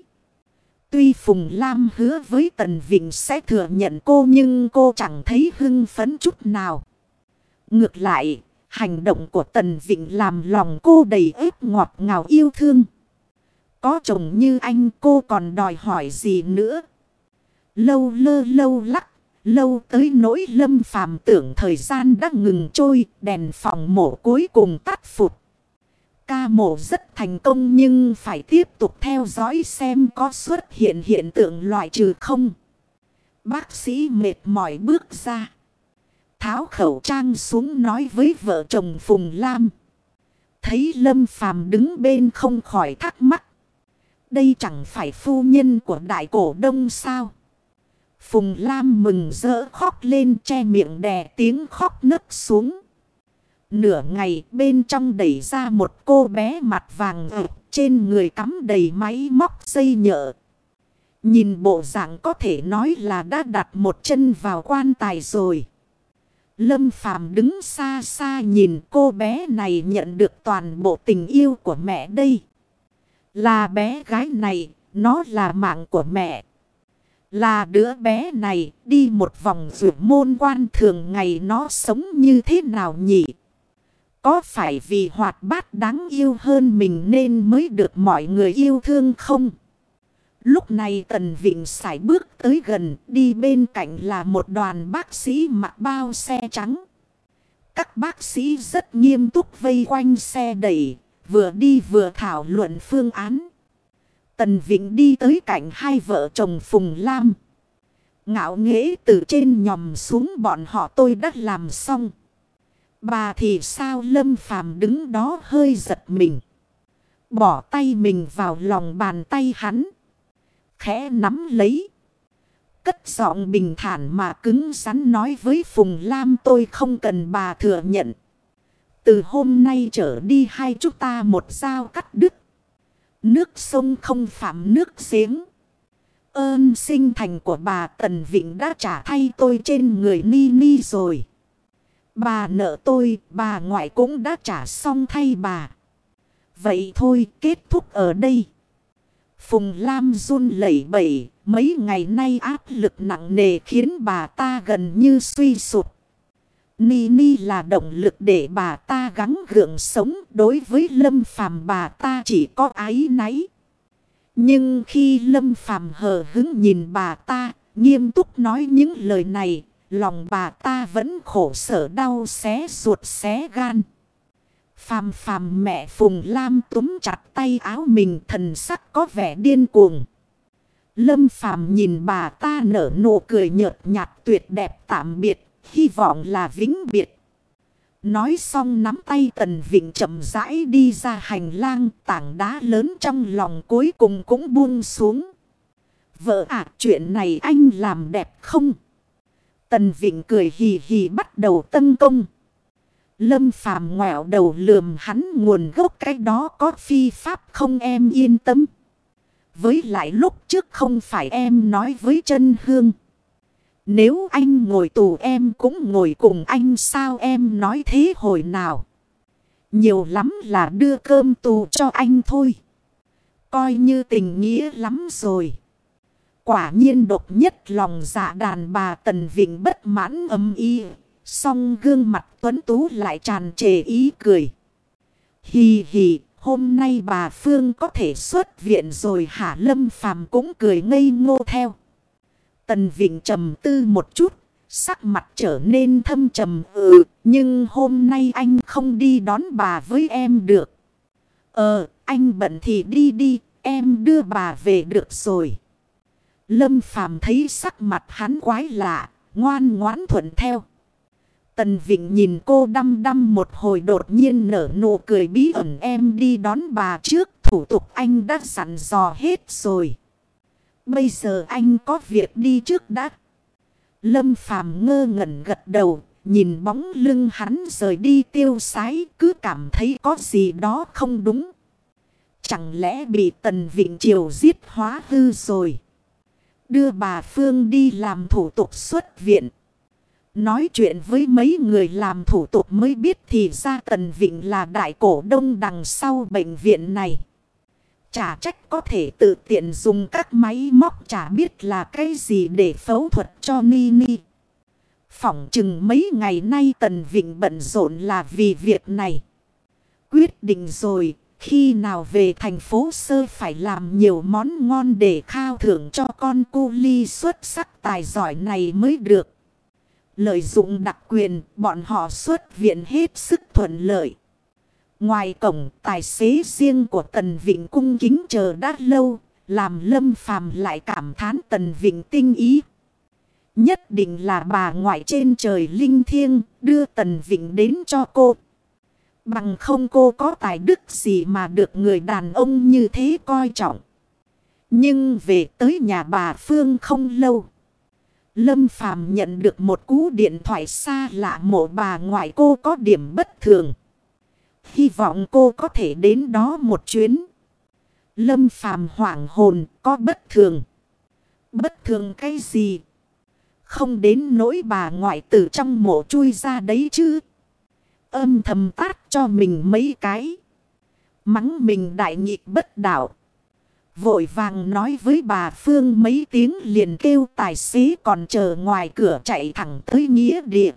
Tuy Phùng Lam hứa với Tần Vịnh sẽ thừa nhận cô nhưng cô chẳng thấy hưng phấn chút nào. Ngược lại, hành động của Tần Vịnh làm lòng cô đầy ếp ngọt ngào yêu thương. Có chồng như anh cô còn đòi hỏi gì nữa. Lâu lơ lâu lắc, lâu tới nỗi lâm phàm tưởng thời gian đã ngừng trôi, đèn phòng mổ cuối cùng tắt phụt. Ca mổ rất thành công nhưng phải tiếp tục theo dõi xem có xuất hiện hiện tượng loại trừ không. Bác sĩ mệt mỏi bước ra. Tháo khẩu trang xuống nói với vợ chồng Phùng Lam. Thấy Lâm Phàm đứng bên không khỏi thắc mắc. Đây chẳng phải phu nhân của đại cổ đông sao? Phùng Lam mừng rỡ khóc lên, che miệng đè tiếng khóc nức xuống. Nửa ngày, bên trong đẩy ra một cô bé mặt vàng ợt trên người cắm đầy máy móc dây nhợ. Nhìn bộ dạng có thể nói là đã đặt một chân vào quan tài rồi. Lâm Phàm đứng xa xa nhìn cô bé này nhận được toàn bộ tình yêu của mẹ đây. Là bé gái này, nó là mạng của mẹ. Là đứa bé này đi một vòng rượu môn quan thường ngày nó sống như thế nào nhỉ? Có phải vì hoạt bát đáng yêu hơn mình nên mới được mọi người yêu thương không? Lúc này Tần Vịnh sải bước tới gần đi bên cạnh là một đoàn bác sĩ mặc bao xe trắng. Các bác sĩ rất nghiêm túc vây quanh xe đẩy, vừa đi vừa thảo luận phương án. Tần Vịnh đi tới cạnh hai vợ chồng Phùng Lam. Ngạo nghễ từ trên nhòm xuống bọn họ tôi đã làm xong. Bà thì sao lâm phàm đứng đó hơi giật mình. Bỏ tay mình vào lòng bàn tay hắn. Khẽ nắm lấy. Cất giọng bình thản mà cứng rắn nói với Phùng Lam tôi không cần bà thừa nhận. Từ hôm nay trở đi hai chúng ta một dao cắt đứt. Nước sông không phạm nước giếng. Ơn sinh thành của bà Tần Vịnh đã trả thay tôi trên người Ni Ni rồi. Bà nợ tôi, bà ngoại cũng đã trả xong thay bà. Vậy thôi, kết thúc ở đây. Phùng Lam run lẩy bẩy, mấy ngày nay áp lực nặng nề khiến bà ta gần như suy sụp. Ni Ni là động lực để bà ta gắng gượng sống đối với Lâm Phàm bà ta chỉ có ái náy. Nhưng khi Lâm Phàm hờ hứng nhìn bà ta, nghiêm túc nói những lời này, lòng bà ta vẫn khổ sở đau xé ruột xé gan. Phàm phàm mẹ Phùng Lam túm chặt tay áo mình thần sắc có vẻ điên cuồng. Lâm phàm nhìn bà ta nở nụ cười nhợt nhạt tuyệt đẹp tạm biệt, hy vọng là vĩnh biệt. Nói xong nắm tay Tần Vịnh chậm rãi đi ra hành lang, tảng đá lớn trong lòng cuối cùng cũng buông xuống. Vợ ạ, chuyện này anh làm đẹp không? Tần Vịnh cười hì hì bắt đầu tấn công. Lâm phàm ngoẹo đầu lườm hắn nguồn gốc cái đó có phi pháp không em yên tâm. Với lại lúc trước không phải em nói với chân hương. Nếu anh ngồi tù em cũng ngồi cùng anh sao em nói thế hồi nào. Nhiều lắm là đưa cơm tù cho anh thôi. Coi như tình nghĩa lắm rồi. Quả nhiên độc nhất lòng dạ đàn bà Tần Vịnh bất mãn âm y. Song gương mặt tuấn tú lại tràn trề ý cười. Hì hì, hôm nay bà Phương có thể xuất viện rồi hả Lâm Phàm cũng cười ngây ngô theo. Tần Vịnh trầm tư một chút, sắc mặt trở nên thâm trầm ừ, nhưng hôm nay anh không đi đón bà với em được. Ờ, anh bận thì đi đi, em đưa bà về được rồi. Lâm Phàm thấy sắc mặt hắn quái lạ, ngoan ngoãn thuận theo. Tần Vịnh nhìn cô đăm đăm một hồi đột nhiên nở nụ cười bí ẩn em đi đón bà trước thủ tục anh đã sẵn dò hết rồi. Bây giờ anh có việc đi trước đã. Lâm Phàm ngơ ngẩn gật đầu, nhìn bóng lưng hắn rời đi tiêu sái cứ cảm thấy có gì đó không đúng. Chẳng lẽ bị Tần Vịnh Triều giết hóa hư rồi. Đưa bà Phương đi làm thủ tục xuất viện. Nói chuyện với mấy người làm thủ tục mới biết thì ra Tần Vịnh là đại cổ đông đằng sau bệnh viện này. Chả trách có thể tự tiện dùng các máy móc chả biết là cái gì để phẫu thuật cho Nini. Phỏng chừng mấy ngày nay Tần Vịnh bận rộn là vì việc này. Quyết định rồi, khi nào về thành phố sơ phải làm nhiều món ngon để khao thưởng cho con cu ly xuất sắc tài giỏi này mới được. Lợi dụng đặc quyền, bọn họ xuất viện hết sức thuận lợi. Ngoài cổng, tài xế riêng của Tần Vịnh cung kính chờ đã lâu, làm lâm phàm lại cảm thán Tần Vịnh tinh ý. Nhất định là bà ngoại trên trời linh thiêng đưa Tần Vịnh đến cho cô. Bằng không cô có tài đức gì mà được người đàn ông như thế coi trọng. Nhưng về tới nhà bà Phương không lâu. Lâm Phàm nhận được một cú điện thoại xa lạ mộ bà ngoại cô có điểm bất thường. Hy vọng cô có thể đến đó một chuyến. Lâm Phàm hoảng hồn, có bất thường. Bất thường cái gì? Không đến nỗi bà ngoại tử trong mộ chui ra đấy chứ. Âm thầm tát cho mình mấy cái. Mắng mình đại nghịch bất đạo. Vội vàng nói với bà Phương mấy tiếng liền kêu tài xế còn chờ ngoài cửa chạy thẳng tới nghĩa địa.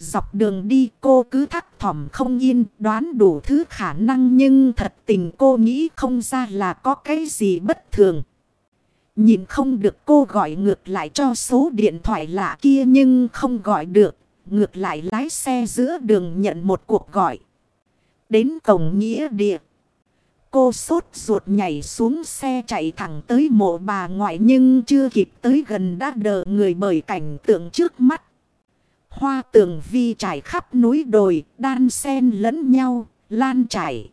Dọc đường đi cô cứ thắc thỏm không yên, đoán đủ thứ khả năng nhưng thật tình cô nghĩ không ra là có cái gì bất thường. Nhìn không được cô gọi ngược lại cho số điện thoại lạ kia nhưng không gọi được. Ngược lại lái xe giữa đường nhận một cuộc gọi. Đến cổng nghĩa địa. Cô sốt ruột nhảy xuống xe chạy thẳng tới mộ bà ngoại nhưng chưa kịp tới gần đã đờ người bởi cảnh tượng trước mắt. Hoa tường vi trải khắp núi đồi, đan sen lẫn nhau, lan trải.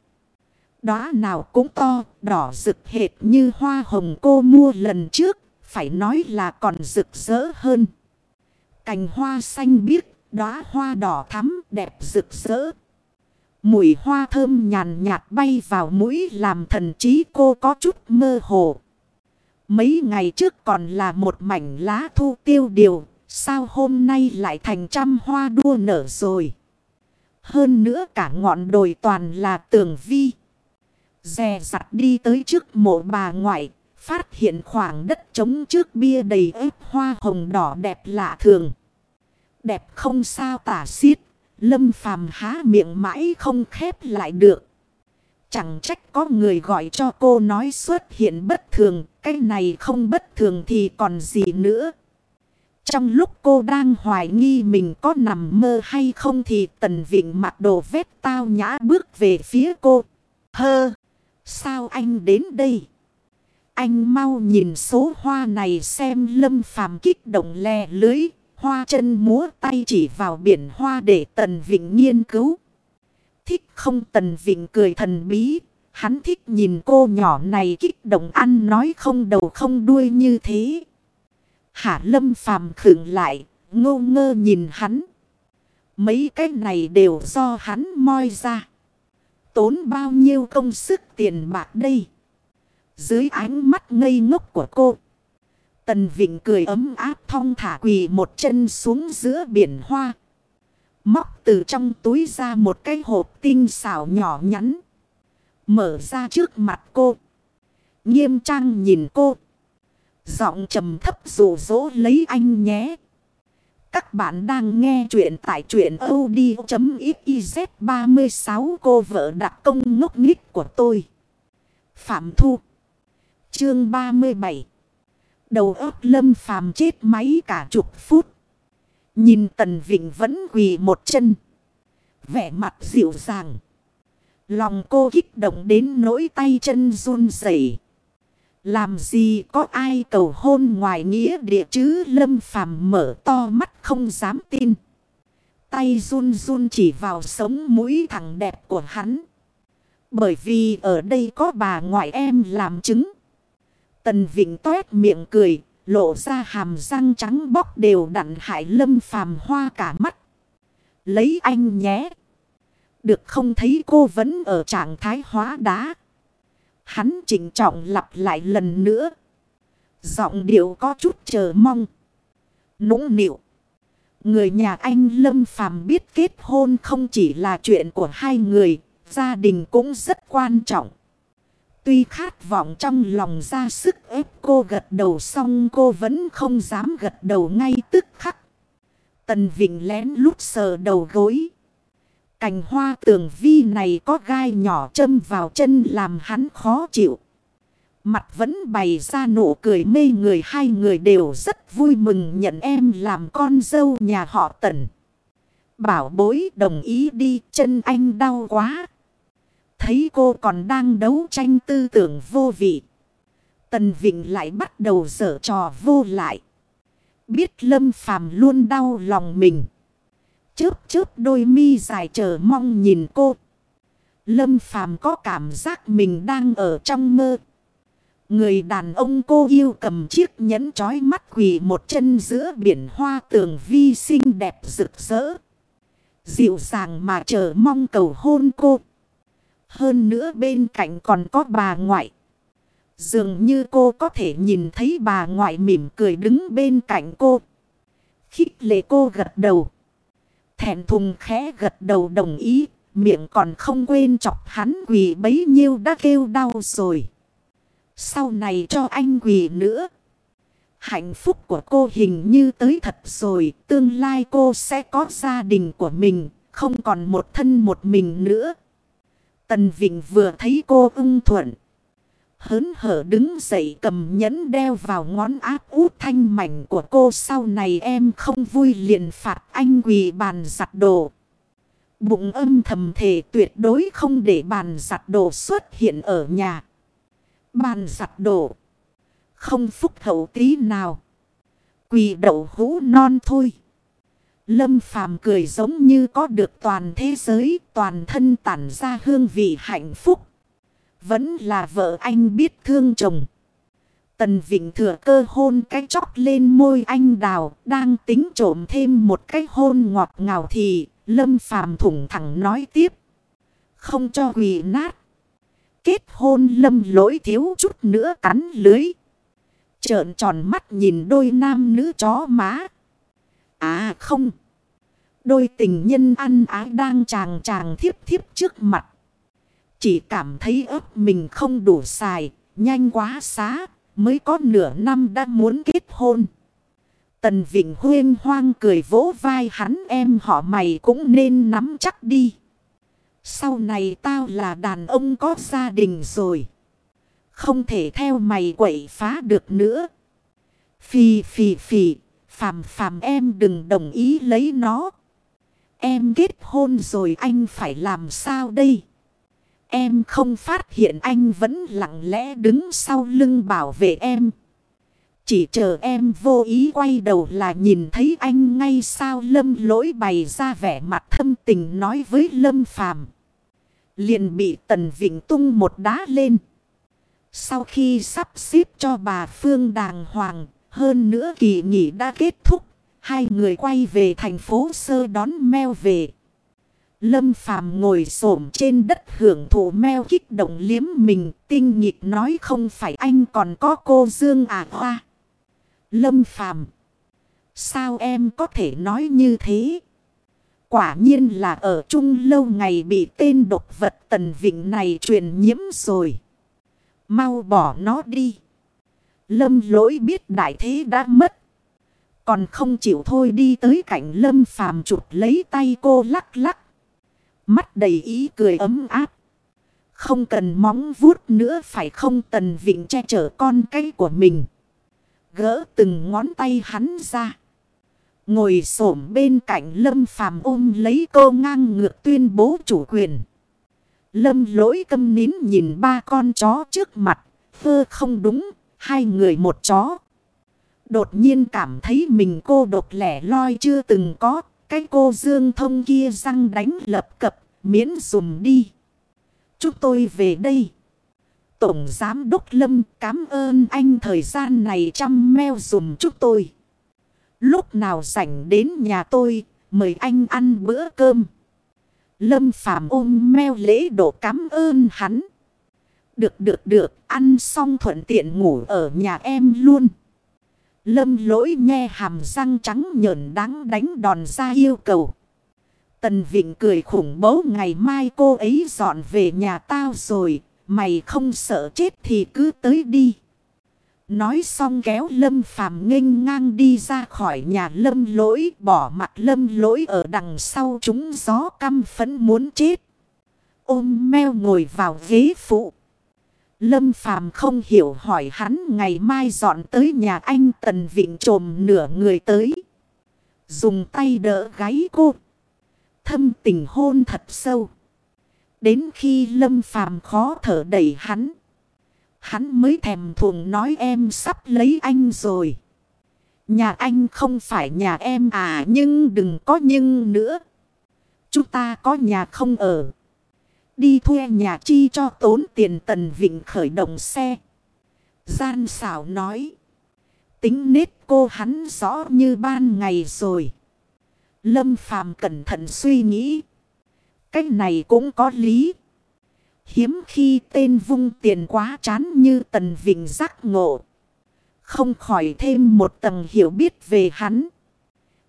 Đóa nào cũng to, đỏ rực hệt như hoa hồng cô mua lần trước, phải nói là còn rực rỡ hơn. Cành hoa xanh biếc, đóa hoa đỏ thắm, đẹp rực rỡ. Mùi hoa thơm nhàn nhạt bay vào mũi làm thần trí cô có chút mơ hồ. Mấy ngày trước còn là một mảnh lá thu tiêu điều, Sao hôm nay lại thành trăm hoa đua nở rồi? Hơn nữa cả ngọn đồi toàn là tường vi. Dè dặt đi tới trước mộ bà ngoại. Phát hiện khoảng đất trống trước bia đầy ếp hoa hồng đỏ đẹp lạ thường. Đẹp không sao tả xiết. Lâm phàm há miệng mãi không khép lại được. Chẳng trách có người gọi cho cô nói xuất hiện bất thường. Cái này không bất thường thì còn gì nữa. Trong lúc cô đang hoài nghi mình có nằm mơ hay không thì Tần Vịnh mặc đồ vét tao nhã bước về phía cô. Hơ! Sao anh đến đây? Anh mau nhìn số hoa này xem lâm phàm kích động lè lưới. Hoa chân múa tay chỉ vào biển hoa để Tần Vịnh nghiên cứu. Thích không Tần Vịnh cười thần bí. Hắn thích nhìn cô nhỏ này kích động ăn nói không đầu không đuôi như thế. Hạ lâm phàm khựng lại, ngô ngơ nhìn hắn. Mấy cái này đều do hắn moi ra. Tốn bao nhiêu công sức tiền bạc đây. Dưới ánh mắt ngây ngốc của cô. Tần Vịnh cười ấm áp thong thả quỳ một chân xuống giữa biển hoa. Móc từ trong túi ra một cái hộp tinh xảo nhỏ nhắn. Mở ra trước mặt cô. Nghiêm trang nhìn cô. Giọng trầm thấp rủ rỗ lấy anh nhé. Các bạn đang nghe chuyện tại chuyện od.xyz 36 cô vợ đặc công ngốc nghích của tôi. Phạm Thu Chương 37 Đầu óc lâm phàm chết máy cả chục phút. Nhìn Tần Vịnh vẫn quỳ một chân. Vẻ mặt dịu dàng. Lòng cô kích động đến nỗi tay chân run rẩy. Làm gì có ai cầu hôn ngoài nghĩa địa chứ lâm phàm mở to mắt không dám tin. Tay run run chỉ vào sống mũi thằng đẹp của hắn. Bởi vì ở đây có bà ngoại em làm chứng. Tần Vịnh toét miệng cười, lộ ra hàm răng trắng bóc đều đặn hại lâm phàm hoa cả mắt. Lấy anh nhé. Được không thấy cô vẫn ở trạng thái hóa đá. Hắn chỉnh trọng lặp lại lần nữa. Giọng điệu có chút chờ mong. Nũng nịu. Người nhà anh Lâm Phàm biết kết hôn không chỉ là chuyện của hai người. Gia đình cũng rất quan trọng. Tuy khát vọng trong lòng ra sức ép cô gật đầu xong cô vẫn không dám gật đầu ngay tức khắc. Tần Vịnh lén lút sờ đầu gối. Cành hoa tường vi này có gai nhỏ châm vào chân làm hắn khó chịu. Mặt vẫn bày ra nụ cười mê người, hai người đều rất vui mừng nhận em làm con dâu nhà họ tần. Bảo bối đồng ý đi, chân anh đau quá. Thấy cô còn đang đấu tranh tư tưởng vô vị. Tần Vịnh lại bắt đầu dở trò vô lại. Biết Lâm Phàm luôn đau lòng mình. Chớp chớp đôi mi dài chờ mong nhìn cô. Lâm Phàm có cảm giác mình đang ở trong mơ. Người đàn ông cô yêu cầm chiếc nhẫn trói mắt quỳ một chân giữa biển hoa tường vi xinh đẹp rực rỡ. Dịu dàng mà chờ mong cầu hôn cô. Hơn nữa bên cạnh còn có bà ngoại. Dường như cô có thể nhìn thấy bà ngoại mỉm cười đứng bên cạnh cô. Khích lệ cô gật đầu. Thẹn thùng khẽ gật đầu đồng ý. Miệng còn không quên chọc hắn quỳ bấy nhiêu đã kêu đau rồi. Sau này cho anh quỳ nữa. Hạnh phúc của cô hình như tới thật rồi. Tương lai cô sẽ có gia đình của mình. Không còn một thân một mình nữa. Tần Vịnh vừa thấy cô ưng thuận. Hớn hở đứng dậy cầm nhẫn đeo vào ngón áp út thanh mảnh của cô. Sau này em không vui liền phạt anh quỳ bàn giặt đồ. Bụng âm thầm thể tuyệt đối không để bàn giặt đồ xuất hiện ở nhà. Bàn giặt đồ. Không phúc hậu tí nào. Quỳ đậu hũ non thôi. Lâm phàm cười giống như có được toàn thế giới, toàn thân tản ra hương vị hạnh phúc. Vẫn là vợ anh biết thương chồng. Tần Vịnh thừa cơ hôn cái chóc lên môi anh đào, đang tính trộm thêm một cái hôn ngọt ngào thì Lâm phàm thủng thẳng nói tiếp. Không cho quỳ nát. Kết hôn lâm lỗi thiếu chút nữa cắn lưới. Trợn tròn mắt nhìn đôi nam nữ chó má. À không. Đôi tình nhân ăn ái đang chàng chàng thiếp thiếp trước mặt. Chỉ cảm thấy ấp mình không đủ xài, nhanh quá xá, mới có nửa năm đã muốn kết hôn. Tần Vịnh Huyên hoang cười vỗ vai hắn em họ mày cũng nên nắm chắc đi. Sau này tao là đàn ông có gia đình rồi. Không thể theo mày quậy phá được nữa. Phì phì phì, phàm phàm em đừng đồng ý lấy nó. Em kết hôn rồi anh phải làm sao đây? Em không phát hiện anh vẫn lặng lẽ đứng sau lưng bảo vệ em. Chỉ chờ em vô ý quay đầu là nhìn thấy anh ngay sao lâm lỗi bày ra vẻ mặt thâm tình nói với lâm phàm. Liền bị tần vịnh tung một đá lên. Sau khi sắp xếp cho bà Phương đàng hoàng, hơn nữa kỳ nghỉ đã kết thúc, hai người quay về thành phố sơ đón meo về. Lâm Phàm ngồi xổm trên đất hưởng thụ meo kích động liếm mình, tinh nghịch nói không phải anh còn có cô Dương à hoa. Lâm Phàm Sao em có thể nói như thế? Quả nhiên là ở chung lâu ngày bị tên độc vật tần vịnh này truyền nhiễm rồi. Mau bỏ nó đi. Lâm lỗi biết đại thế đã mất. Còn không chịu thôi đi tới cạnh lâm phàm chụp lấy tay cô lắc lắc. Mắt đầy ý cười ấm áp. Không cần móng vuốt nữa phải không tần vịnh che chở con cây của mình. Gỡ từng ngón tay hắn ra. Ngồi xổm bên cạnh lâm phàm ôm lấy cô ngang ngược tuyên bố chủ quyền. Lâm lỗi câm nín nhìn ba con chó trước mặt. Vơ không đúng, hai người một chó. Đột nhiên cảm thấy mình cô độc lẻ loi chưa từng có. Cái cô dương thông kia răng đánh lập cập, miễn dùm đi. Chúng tôi về đây. Tổng Giám Đốc Lâm cảm ơn anh thời gian này chăm meo dùm chúng tôi. Lúc nào rảnh đến nhà tôi, mời anh ăn bữa cơm. Lâm Phạm ôm meo lễ độ cảm ơn hắn. Được được được, ăn xong thuận tiện ngủ ở nhà em luôn. Lâm lỗi nghe hàm răng trắng nhợn đáng đánh đòn ra yêu cầu. Tần Vịnh cười khủng bố, ngày mai cô ấy dọn về nhà tao rồi. Mày không sợ chết thì cứ tới đi. Nói xong kéo lâm phàm nghênh ngang đi ra khỏi nhà lâm lỗi. Bỏ mặt, lâm lỗi ở đằng sau chúng gió căm phấn muốn chết. Ôm meo ngồi vào ghế phụ. Lâm Phàm không hiểu hỏi hắn ngày mai dọn tới nhà anh Tần Vịnh trồm nửa người tới. Dùng tay đỡ gáy cô. Thâm tình hôn thật sâu. Đến khi Lâm Phàm khó thở đẩy hắn. Hắn mới thèm thuồng nói em sắp lấy anh rồi. Nhà anh không phải nhà em à nhưng đừng có nhưng nữa. Chúng ta có nhà không ở. Đi thuê nhà chi cho tốn tiền tần vịnh khởi động xe. Gian xảo nói. Tính nết cô hắn rõ như ban ngày rồi. Lâm phàm cẩn thận suy nghĩ. Cách này cũng có lý. Hiếm khi tên vung tiền quá chán như tần vịnh giác ngộ. Không khỏi thêm một tầng hiểu biết về hắn.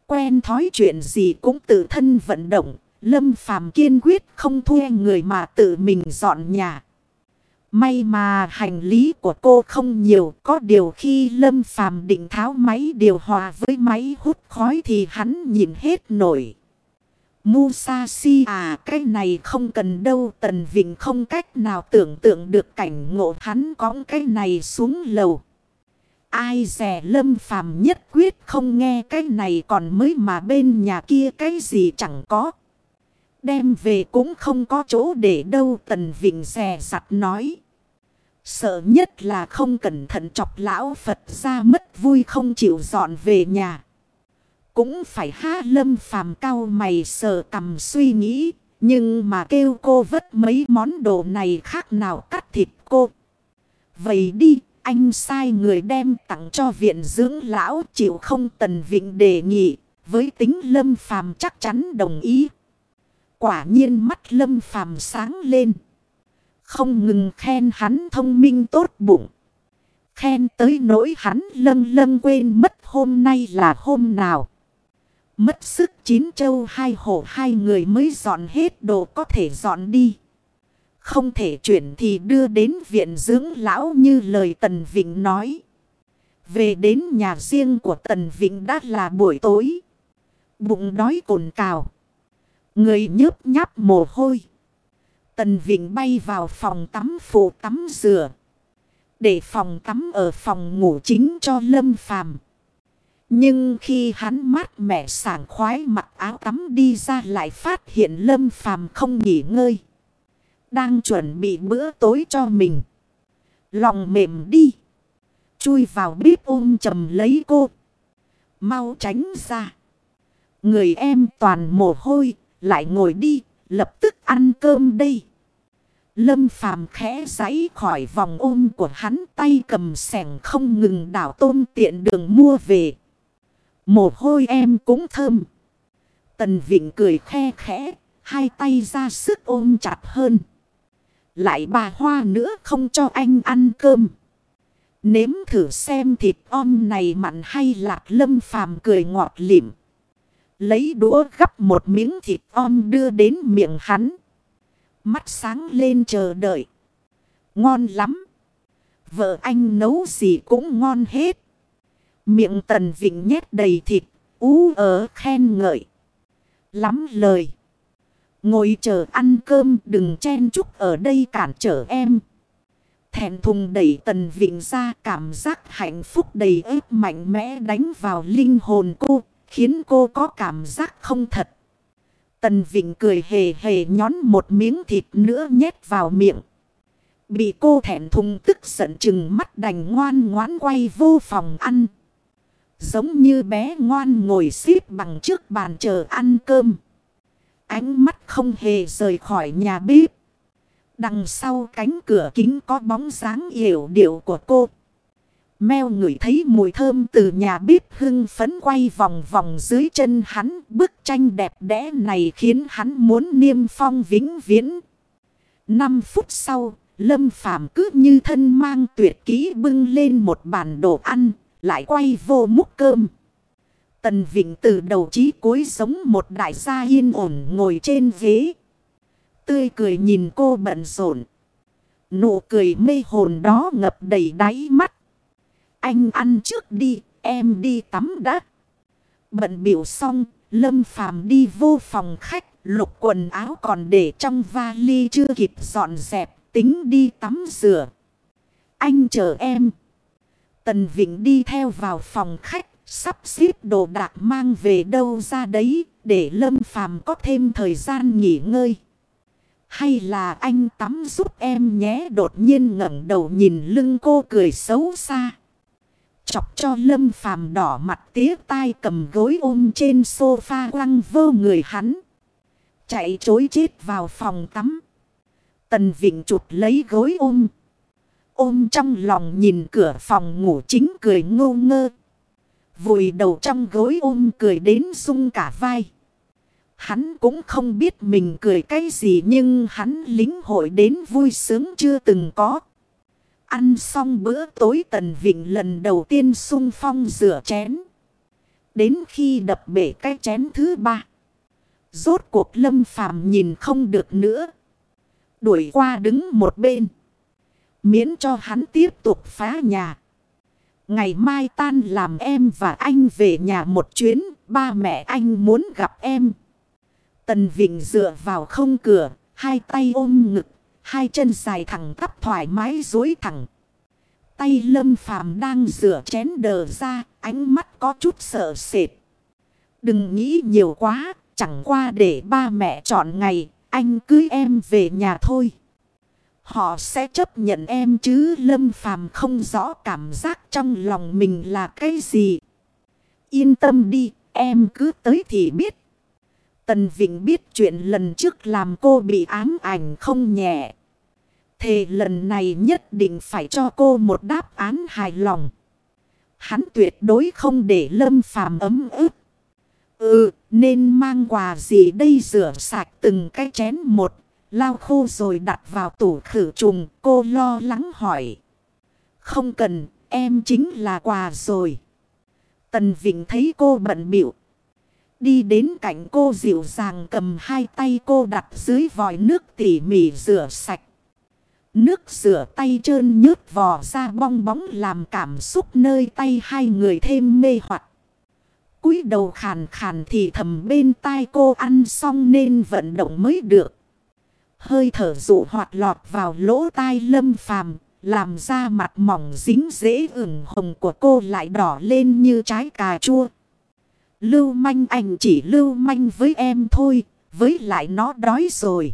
Quen thói chuyện gì cũng tự thân vận động. Lâm Phàm kiên quyết không thuê người mà tự mình dọn nhà. May mà hành lý của cô không nhiều. Có điều khi Lâm Phàm định tháo máy điều hòa với máy hút khói thì hắn nhìn hết nổi. Musashi à cái này không cần đâu, Tần Vịnh không cách nào tưởng tượng được cảnh ngộ hắn cõng cái này xuống lầu. Ai rẻ lâm phàm nhất quyết không nghe cái này, còn mới mà bên nhà kia cái gì chẳng có. Đem về cũng không có chỗ để đâu Tần Vịnh rè sặt nói. Sợ nhất là không cẩn thận chọc lão Phật ra mất vui không chịu dọn về nhà. Cũng phải ha lâm phàm cao mày sờ cầm suy nghĩ. Nhưng mà kêu cô vất mấy món đồ này khác nào cắt thịt cô. Vậy đi, anh sai người đem tặng cho viện dưỡng lão chịu không tần vịnh đề nghị. Với tính lâm phàm chắc chắn đồng ý. Quả nhiên mắt lâm phàm sáng lên. Không ngừng khen hắn thông minh tốt bụng. Khen tới nỗi hắn lâng lâng quên mất hôm nay là hôm nào. Mất sức chín châu hai hổ hai người mới dọn hết đồ có thể dọn đi. Không thể chuyển thì đưa đến viện dưỡng lão như lời Tần Vịnh nói. Về đến nhà riêng của Tần Vịnh đã là buổi tối. Bụng đói cồn cào. Người nhớp nháp mồ hôi. Tần Vịnh bay vào phòng tắm phụ tắm rửa. Để phòng tắm ở phòng ngủ chính cho Lâm Phàm. Nhưng khi hắn mát mẻ sảng khoái mặc áo tắm đi ra lại phát hiện Lâm Phàm không nghỉ ngơi. Đang chuẩn bị bữa tối cho mình. Lòng mềm đi. Chui vào bếp ôm chầm lấy cô. Mau tránh ra. Người em toàn mồ hôi. Lại ngồi đi. Lập tức ăn cơm đây. Lâm phàm khẽ giấy khỏi vòng ôm của hắn tay cầm sẻng không ngừng đảo tôm tiện đường mua về. Mồ hôi em cũng thơm. Tần Vịnh cười khe khẽ, hai tay ra sức ôm chặt hơn. Lại bà hoa nữa không cho anh ăn cơm. Nếm thử xem thịt om này mặn hay lạc lâm phàm cười ngọt lịm. Lấy đũa gắp một miếng thịt om đưa đến miệng hắn. Mắt sáng lên chờ đợi. Ngon lắm. Vợ anh nấu gì cũng ngon hết. Miệng tần vịnh nhét đầy thịt. Ú ở khen ngợi. Lắm lời. Ngồi chờ ăn cơm, đừng chen chúc ở đây cản trở em. Thẹn thùng đẩy tần vịnh ra, cảm giác hạnh phúc đầy ếp mạnh mẽ đánh vào linh hồn cô. Khiến cô có cảm giác không thật. Tần Vịnh cười hề hề nhón một miếng thịt nữa nhét vào miệng. Bị cô thẹn thùng tức giận chừng mắt đành ngoan ngoãn quay vô phòng ăn. Giống như bé ngoan ngồi xếp bằng trước bàn chờ ăn cơm. Ánh mắt không hề rời khỏi nhà bếp. Đằng sau cánh cửa kính có bóng dáng yểu điệu của cô. Mèo ngửi thấy mùi thơm từ nhà bếp hưng phấn quay vòng vòng dưới chân hắn. Bức tranh đẹp đẽ này khiến hắn muốn niêm phong vĩnh viễn. Năm phút sau, Lâm Phàm cứ như thân mang tuyệt kỹ bưng lên một bàn đồ ăn, lại quay vô múc cơm. Tần Vịnh từ đầu chí cuối giống một đại gia yên ổn ngồi trên ghế. Tươi cười nhìn cô bận rộn. Nụ cười mê hồn đó ngập đầy đáy mắt. Anh ăn trước đi, em đi tắm đã. Bận biểu xong, Lâm Phàm đi vô phòng khách, lục quần áo còn để trong vali chưa kịp dọn dẹp, tính đi tắm rửa. Anh chờ em. Tần Vịnh đi theo vào phòng khách, sắp xếp đồ đạc mang về đâu ra đấy, để Lâm Phàm có thêm thời gian nghỉ ngơi. Hay là anh tắm giúp em nhé đột nhiên ngẩng đầu nhìn lưng cô cười xấu xa. Chọc cho lâm phàm đỏ mặt tía tai cầm gối ôm trên sofa quăng vơ người hắn. Chạy chối chết vào phòng tắm. Tần Vịnh chụp lấy gối ôm. Ôm trong lòng nhìn cửa phòng ngủ chính cười ngô ngơ. Vùi đầu trong gối ôm cười đến sung cả vai. Hắn cũng không biết mình cười cái gì nhưng hắn lính hội đến vui sướng chưa từng có. Ăn xong bữa tối Tần Vịnh lần đầu tiên sung phong rửa chén. Đến khi đập bể cái chén thứ ba. Rốt cuộc lâm phàm nhìn không được nữa. Đuổi qua đứng một bên. Miễn cho hắn tiếp tục phá nhà. Ngày mai tan làm em và anh về nhà một chuyến. Ba mẹ anh muốn gặp em. Tần Vịnh dựa vào không cửa. Hai tay ôm ngực Hai chân dài thẳng tắp thoải mái dối thẳng. Tay lâm phàm đang rửa chén đờ ra, ánh mắt có chút sợ sệt. Đừng nghĩ nhiều quá, chẳng qua để ba mẹ chọn ngày, anh cưới em về nhà thôi. Họ sẽ chấp nhận em chứ lâm phàm không rõ cảm giác trong lòng mình là cái gì. Yên tâm đi, em cứ tới thì biết. Tần Vịnh biết chuyện lần trước làm cô bị ám ảnh không nhẹ. Thề lần này nhất định phải cho cô một đáp án hài lòng. Hắn tuyệt đối không để lâm phàm ấm ức. Ừ, nên mang quà gì đây rửa sạch từng cái chén một. Lao khô rồi đặt vào tủ khử trùng. Cô lo lắng hỏi. Không cần, em chính là quà rồi. Tần Vịnh thấy cô bận biểu. Đi đến cạnh cô dịu dàng cầm hai tay cô đặt dưới vòi nước tỉ mỉ rửa sạch. Nước rửa tay trơn nhớt vò ra bong bóng làm cảm xúc nơi tay hai người thêm mê hoặc cúi đầu khàn khàn thì thầm bên tai cô ăn xong nên vận động mới được. Hơi thở dụ hoạt lọt vào lỗ tai lâm phàm, làm ra mặt mỏng dính dễ ửng hồng của cô lại đỏ lên như trái cà chua. Lưu manh anh chỉ lưu manh với em thôi, với lại nó đói rồi.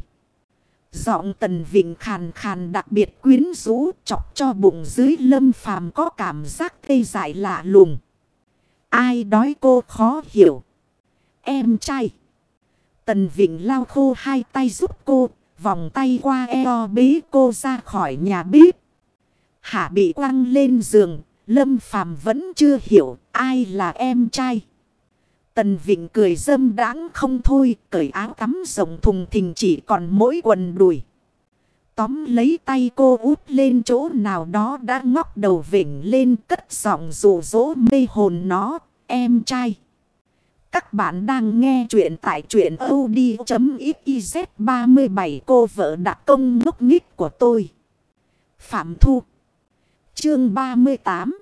Giọng tần vịnh khàn khàn đặc biệt quyến rũ, chọc cho bụng dưới lâm phàm có cảm giác tê dại lạ lùng. Ai đói cô khó hiểu. Em trai. Tần Vịnh lao khô hai tay giúp cô. Vòng tay qua eo bế cô ra khỏi nhà bếp. Hạ bị quăng lên giường. Lâm Phàm vẫn chưa hiểu ai là em trai. Tần Vịnh cười dâm đáng không thôi. Cởi áo tắm rộng thùng thình chỉ còn mỗi quần đùi. Tóm lấy tay cô út lên chỗ nào đó đã ngóc đầu vỉnh lên cất giọng rủ rỗ mê hồn nó, em trai. Các bạn đang nghe chuyện tại chuyện od.xyz 37 cô vợ đặc công ngốc nghích của tôi. Phạm Thu Chương 38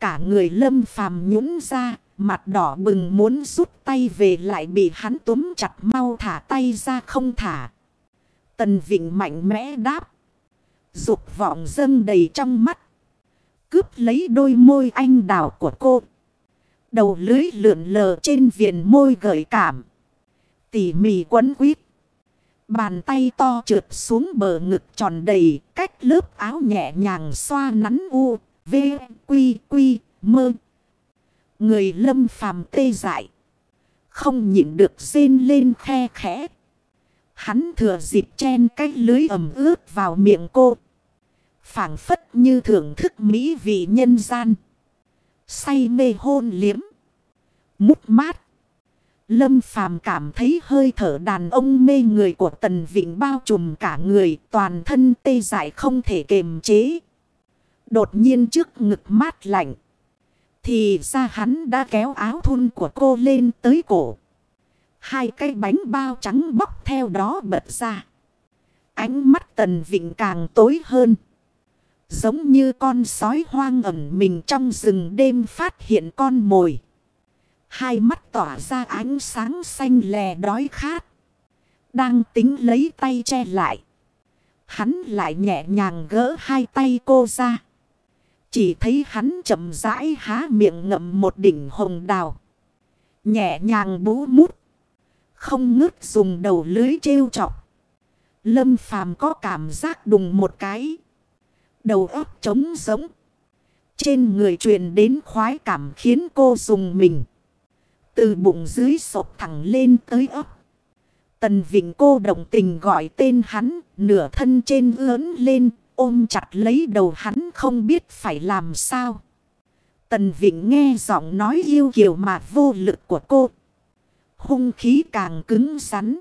Cả người lâm phàm nhũng ra, mặt đỏ bừng muốn rút tay về lại bị hắn túm chặt mau thả tay ra không thả. Tần Vịnh mạnh mẽ đáp. Dục vọng dâng đầy trong mắt. Cướp lấy đôi môi anh đào của cô. Đầu lưới lượn lờ trên viền môi gợi cảm. Tỉ mỉ quấn quýt. Bàn tay to trượt xuống bờ ngực tròn đầy. Cách lớp áo nhẹ nhàng xoa nắn u. V, quy, quy, mơ. Người lâm phàm tê dại. Không nhịn được rên lên khe khẽ. Hắn thừa dịp chen cái lưới ẩm ướt vào miệng cô. phảng phất như thưởng thức mỹ vị nhân gian. Say mê hôn liếm. Mút mát. Lâm phàm cảm thấy hơi thở đàn ông mê người của Tần Vịnh bao trùm cả người, toàn thân tê dại không thể kềm chế. Đột nhiên trước ngực mát lạnh. Thì ra hắn đã kéo áo thun của cô lên tới cổ. Hai cái bánh bao trắng bóc theo đó bật ra. Ánh mắt tần vịnh càng tối hơn. Giống như con sói hoang ẩn mình trong rừng đêm phát hiện con mồi. Hai mắt tỏa ra ánh sáng xanh lè đói khát. Đang tính lấy tay che lại. Hắn lại nhẹ nhàng gỡ hai tay cô ra. Chỉ thấy hắn chậm rãi há miệng ngậm một đỉnh hồng đào. Nhẹ nhàng bú mút. Không ngứt dùng đầu lưới trêu chọc. Lâm phàm có cảm giác đùng một cái. Đầu óc trống giống. Trên người truyền đến khoái cảm khiến cô dùng mình. Từ bụng dưới sộp thẳng lên tới ấp. Tần Vịnh cô đồng tình gọi tên hắn, nửa thân trên ướn lên, ôm chặt lấy đầu hắn không biết phải làm sao. Tần Vịnh nghe giọng nói yêu kiều mà vô lực của cô. Hung khí càng cứng rắn.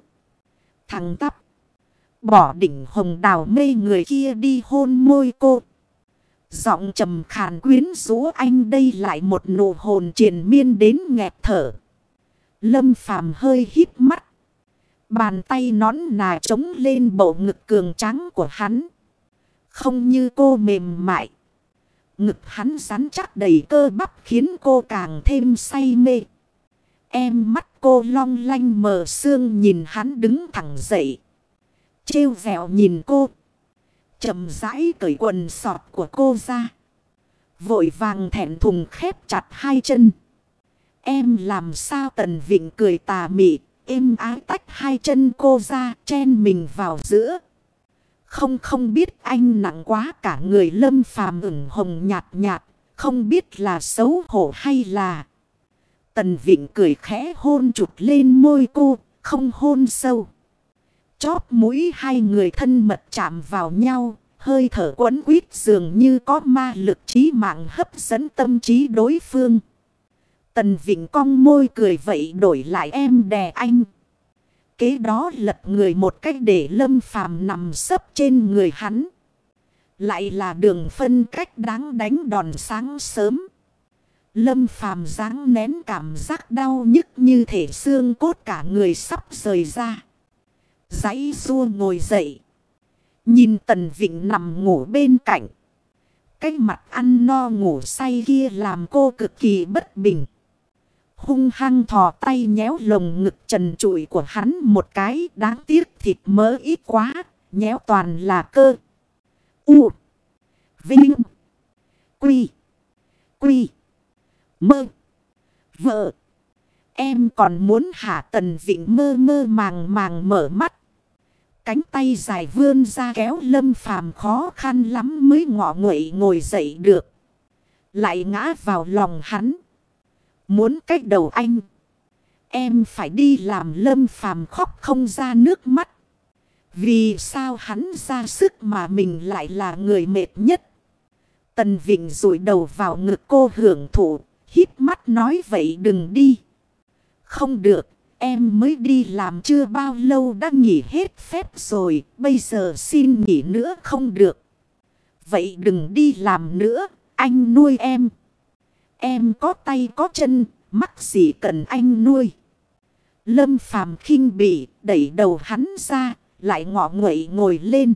Thằng tắp. Bỏ đỉnh hồng đào mê người kia đi hôn môi cô. Giọng trầm khàn quyến rũ anh đây lại một nụ hồn triền miên đến nghẹt thở. Lâm phàm hơi hít mắt. Bàn tay nón nà trống lên bộ ngực cường trắng của hắn. Không như cô mềm mại. Ngực hắn rắn chắc đầy cơ bắp khiến cô càng thêm say mê. Em mắt cô long lanh mờ sương nhìn hắn đứng thẳng dậy. Trêu vẹo nhìn cô. chậm rãi cởi quần sọt của cô ra. Vội vàng thẹn thùng khép chặt hai chân. Em làm sao tần vịnh cười tà mị. Em ái tách hai chân cô ra, chen mình vào giữa. Không không biết anh nặng quá cả người lâm phàm ửng hồng nhạt nhạt. Không biết là xấu hổ hay là... Tần Vịnh cười khẽ hôn chụt lên môi cô, không hôn sâu. Chóp mũi hai người thân mật chạm vào nhau, hơi thở quấn quýt dường như có ma lực trí mạng hấp dẫn tâm trí đối phương. Tần Vịnh cong môi cười vậy đổi lại em đè anh. Kế đó lật người một cách để lâm phàm nằm sấp trên người hắn. Lại là đường phân cách đáng đánh đòn sáng sớm. Lâm phàm dáng nén cảm giác đau nhức như thể xương cốt cả người sắp rời ra. Giấy rua ngồi dậy. Nhìn Tần Vịnh nằm ngủ bên cạnh. Cái mặt ăn no ngủ say kia làm cô cực kỳ bất bình. Hung hăng thò tay nhéo lồng ngực trần trụi của hắn một cái, đáng tiếc thịt mỡ ít quá. Nhéo toàn là cơ. U. Vinh. Quy. Quy. Mơ. Vợ. Em còn muốn hạ tần vịnh mơ mơ màng màng mở mắt. Cánh tay dài vươn ra kéo lâm phàm khó khăn lắm mới ngọ nguậy ngồi dậy được. Lại ngã vào lòng hắn. Muốn cách đầu anh. Em phải đi làm lâm phàm khóc không ra nước mắt. Vì sao hắn ra sức mà mình lại là người mệt nhất. Tần Vịnh rụi đầu vào ngực cô hưởng thụ. Hít mắt nói vậy đừng đi. Không được. Em mới đi làm chưa bao lâu đã nghỉ hết phép rồi. Bây giờ xin nghỉ nữa không được. Vậy đừng đi làm nữa. Anh nuôi em. Em có tay có chân. Mắc gì cần anh nuôi. Lâm phàm khinh bị đẩy đầu hắn ra. Lại ngọ nguậy ngồi lên.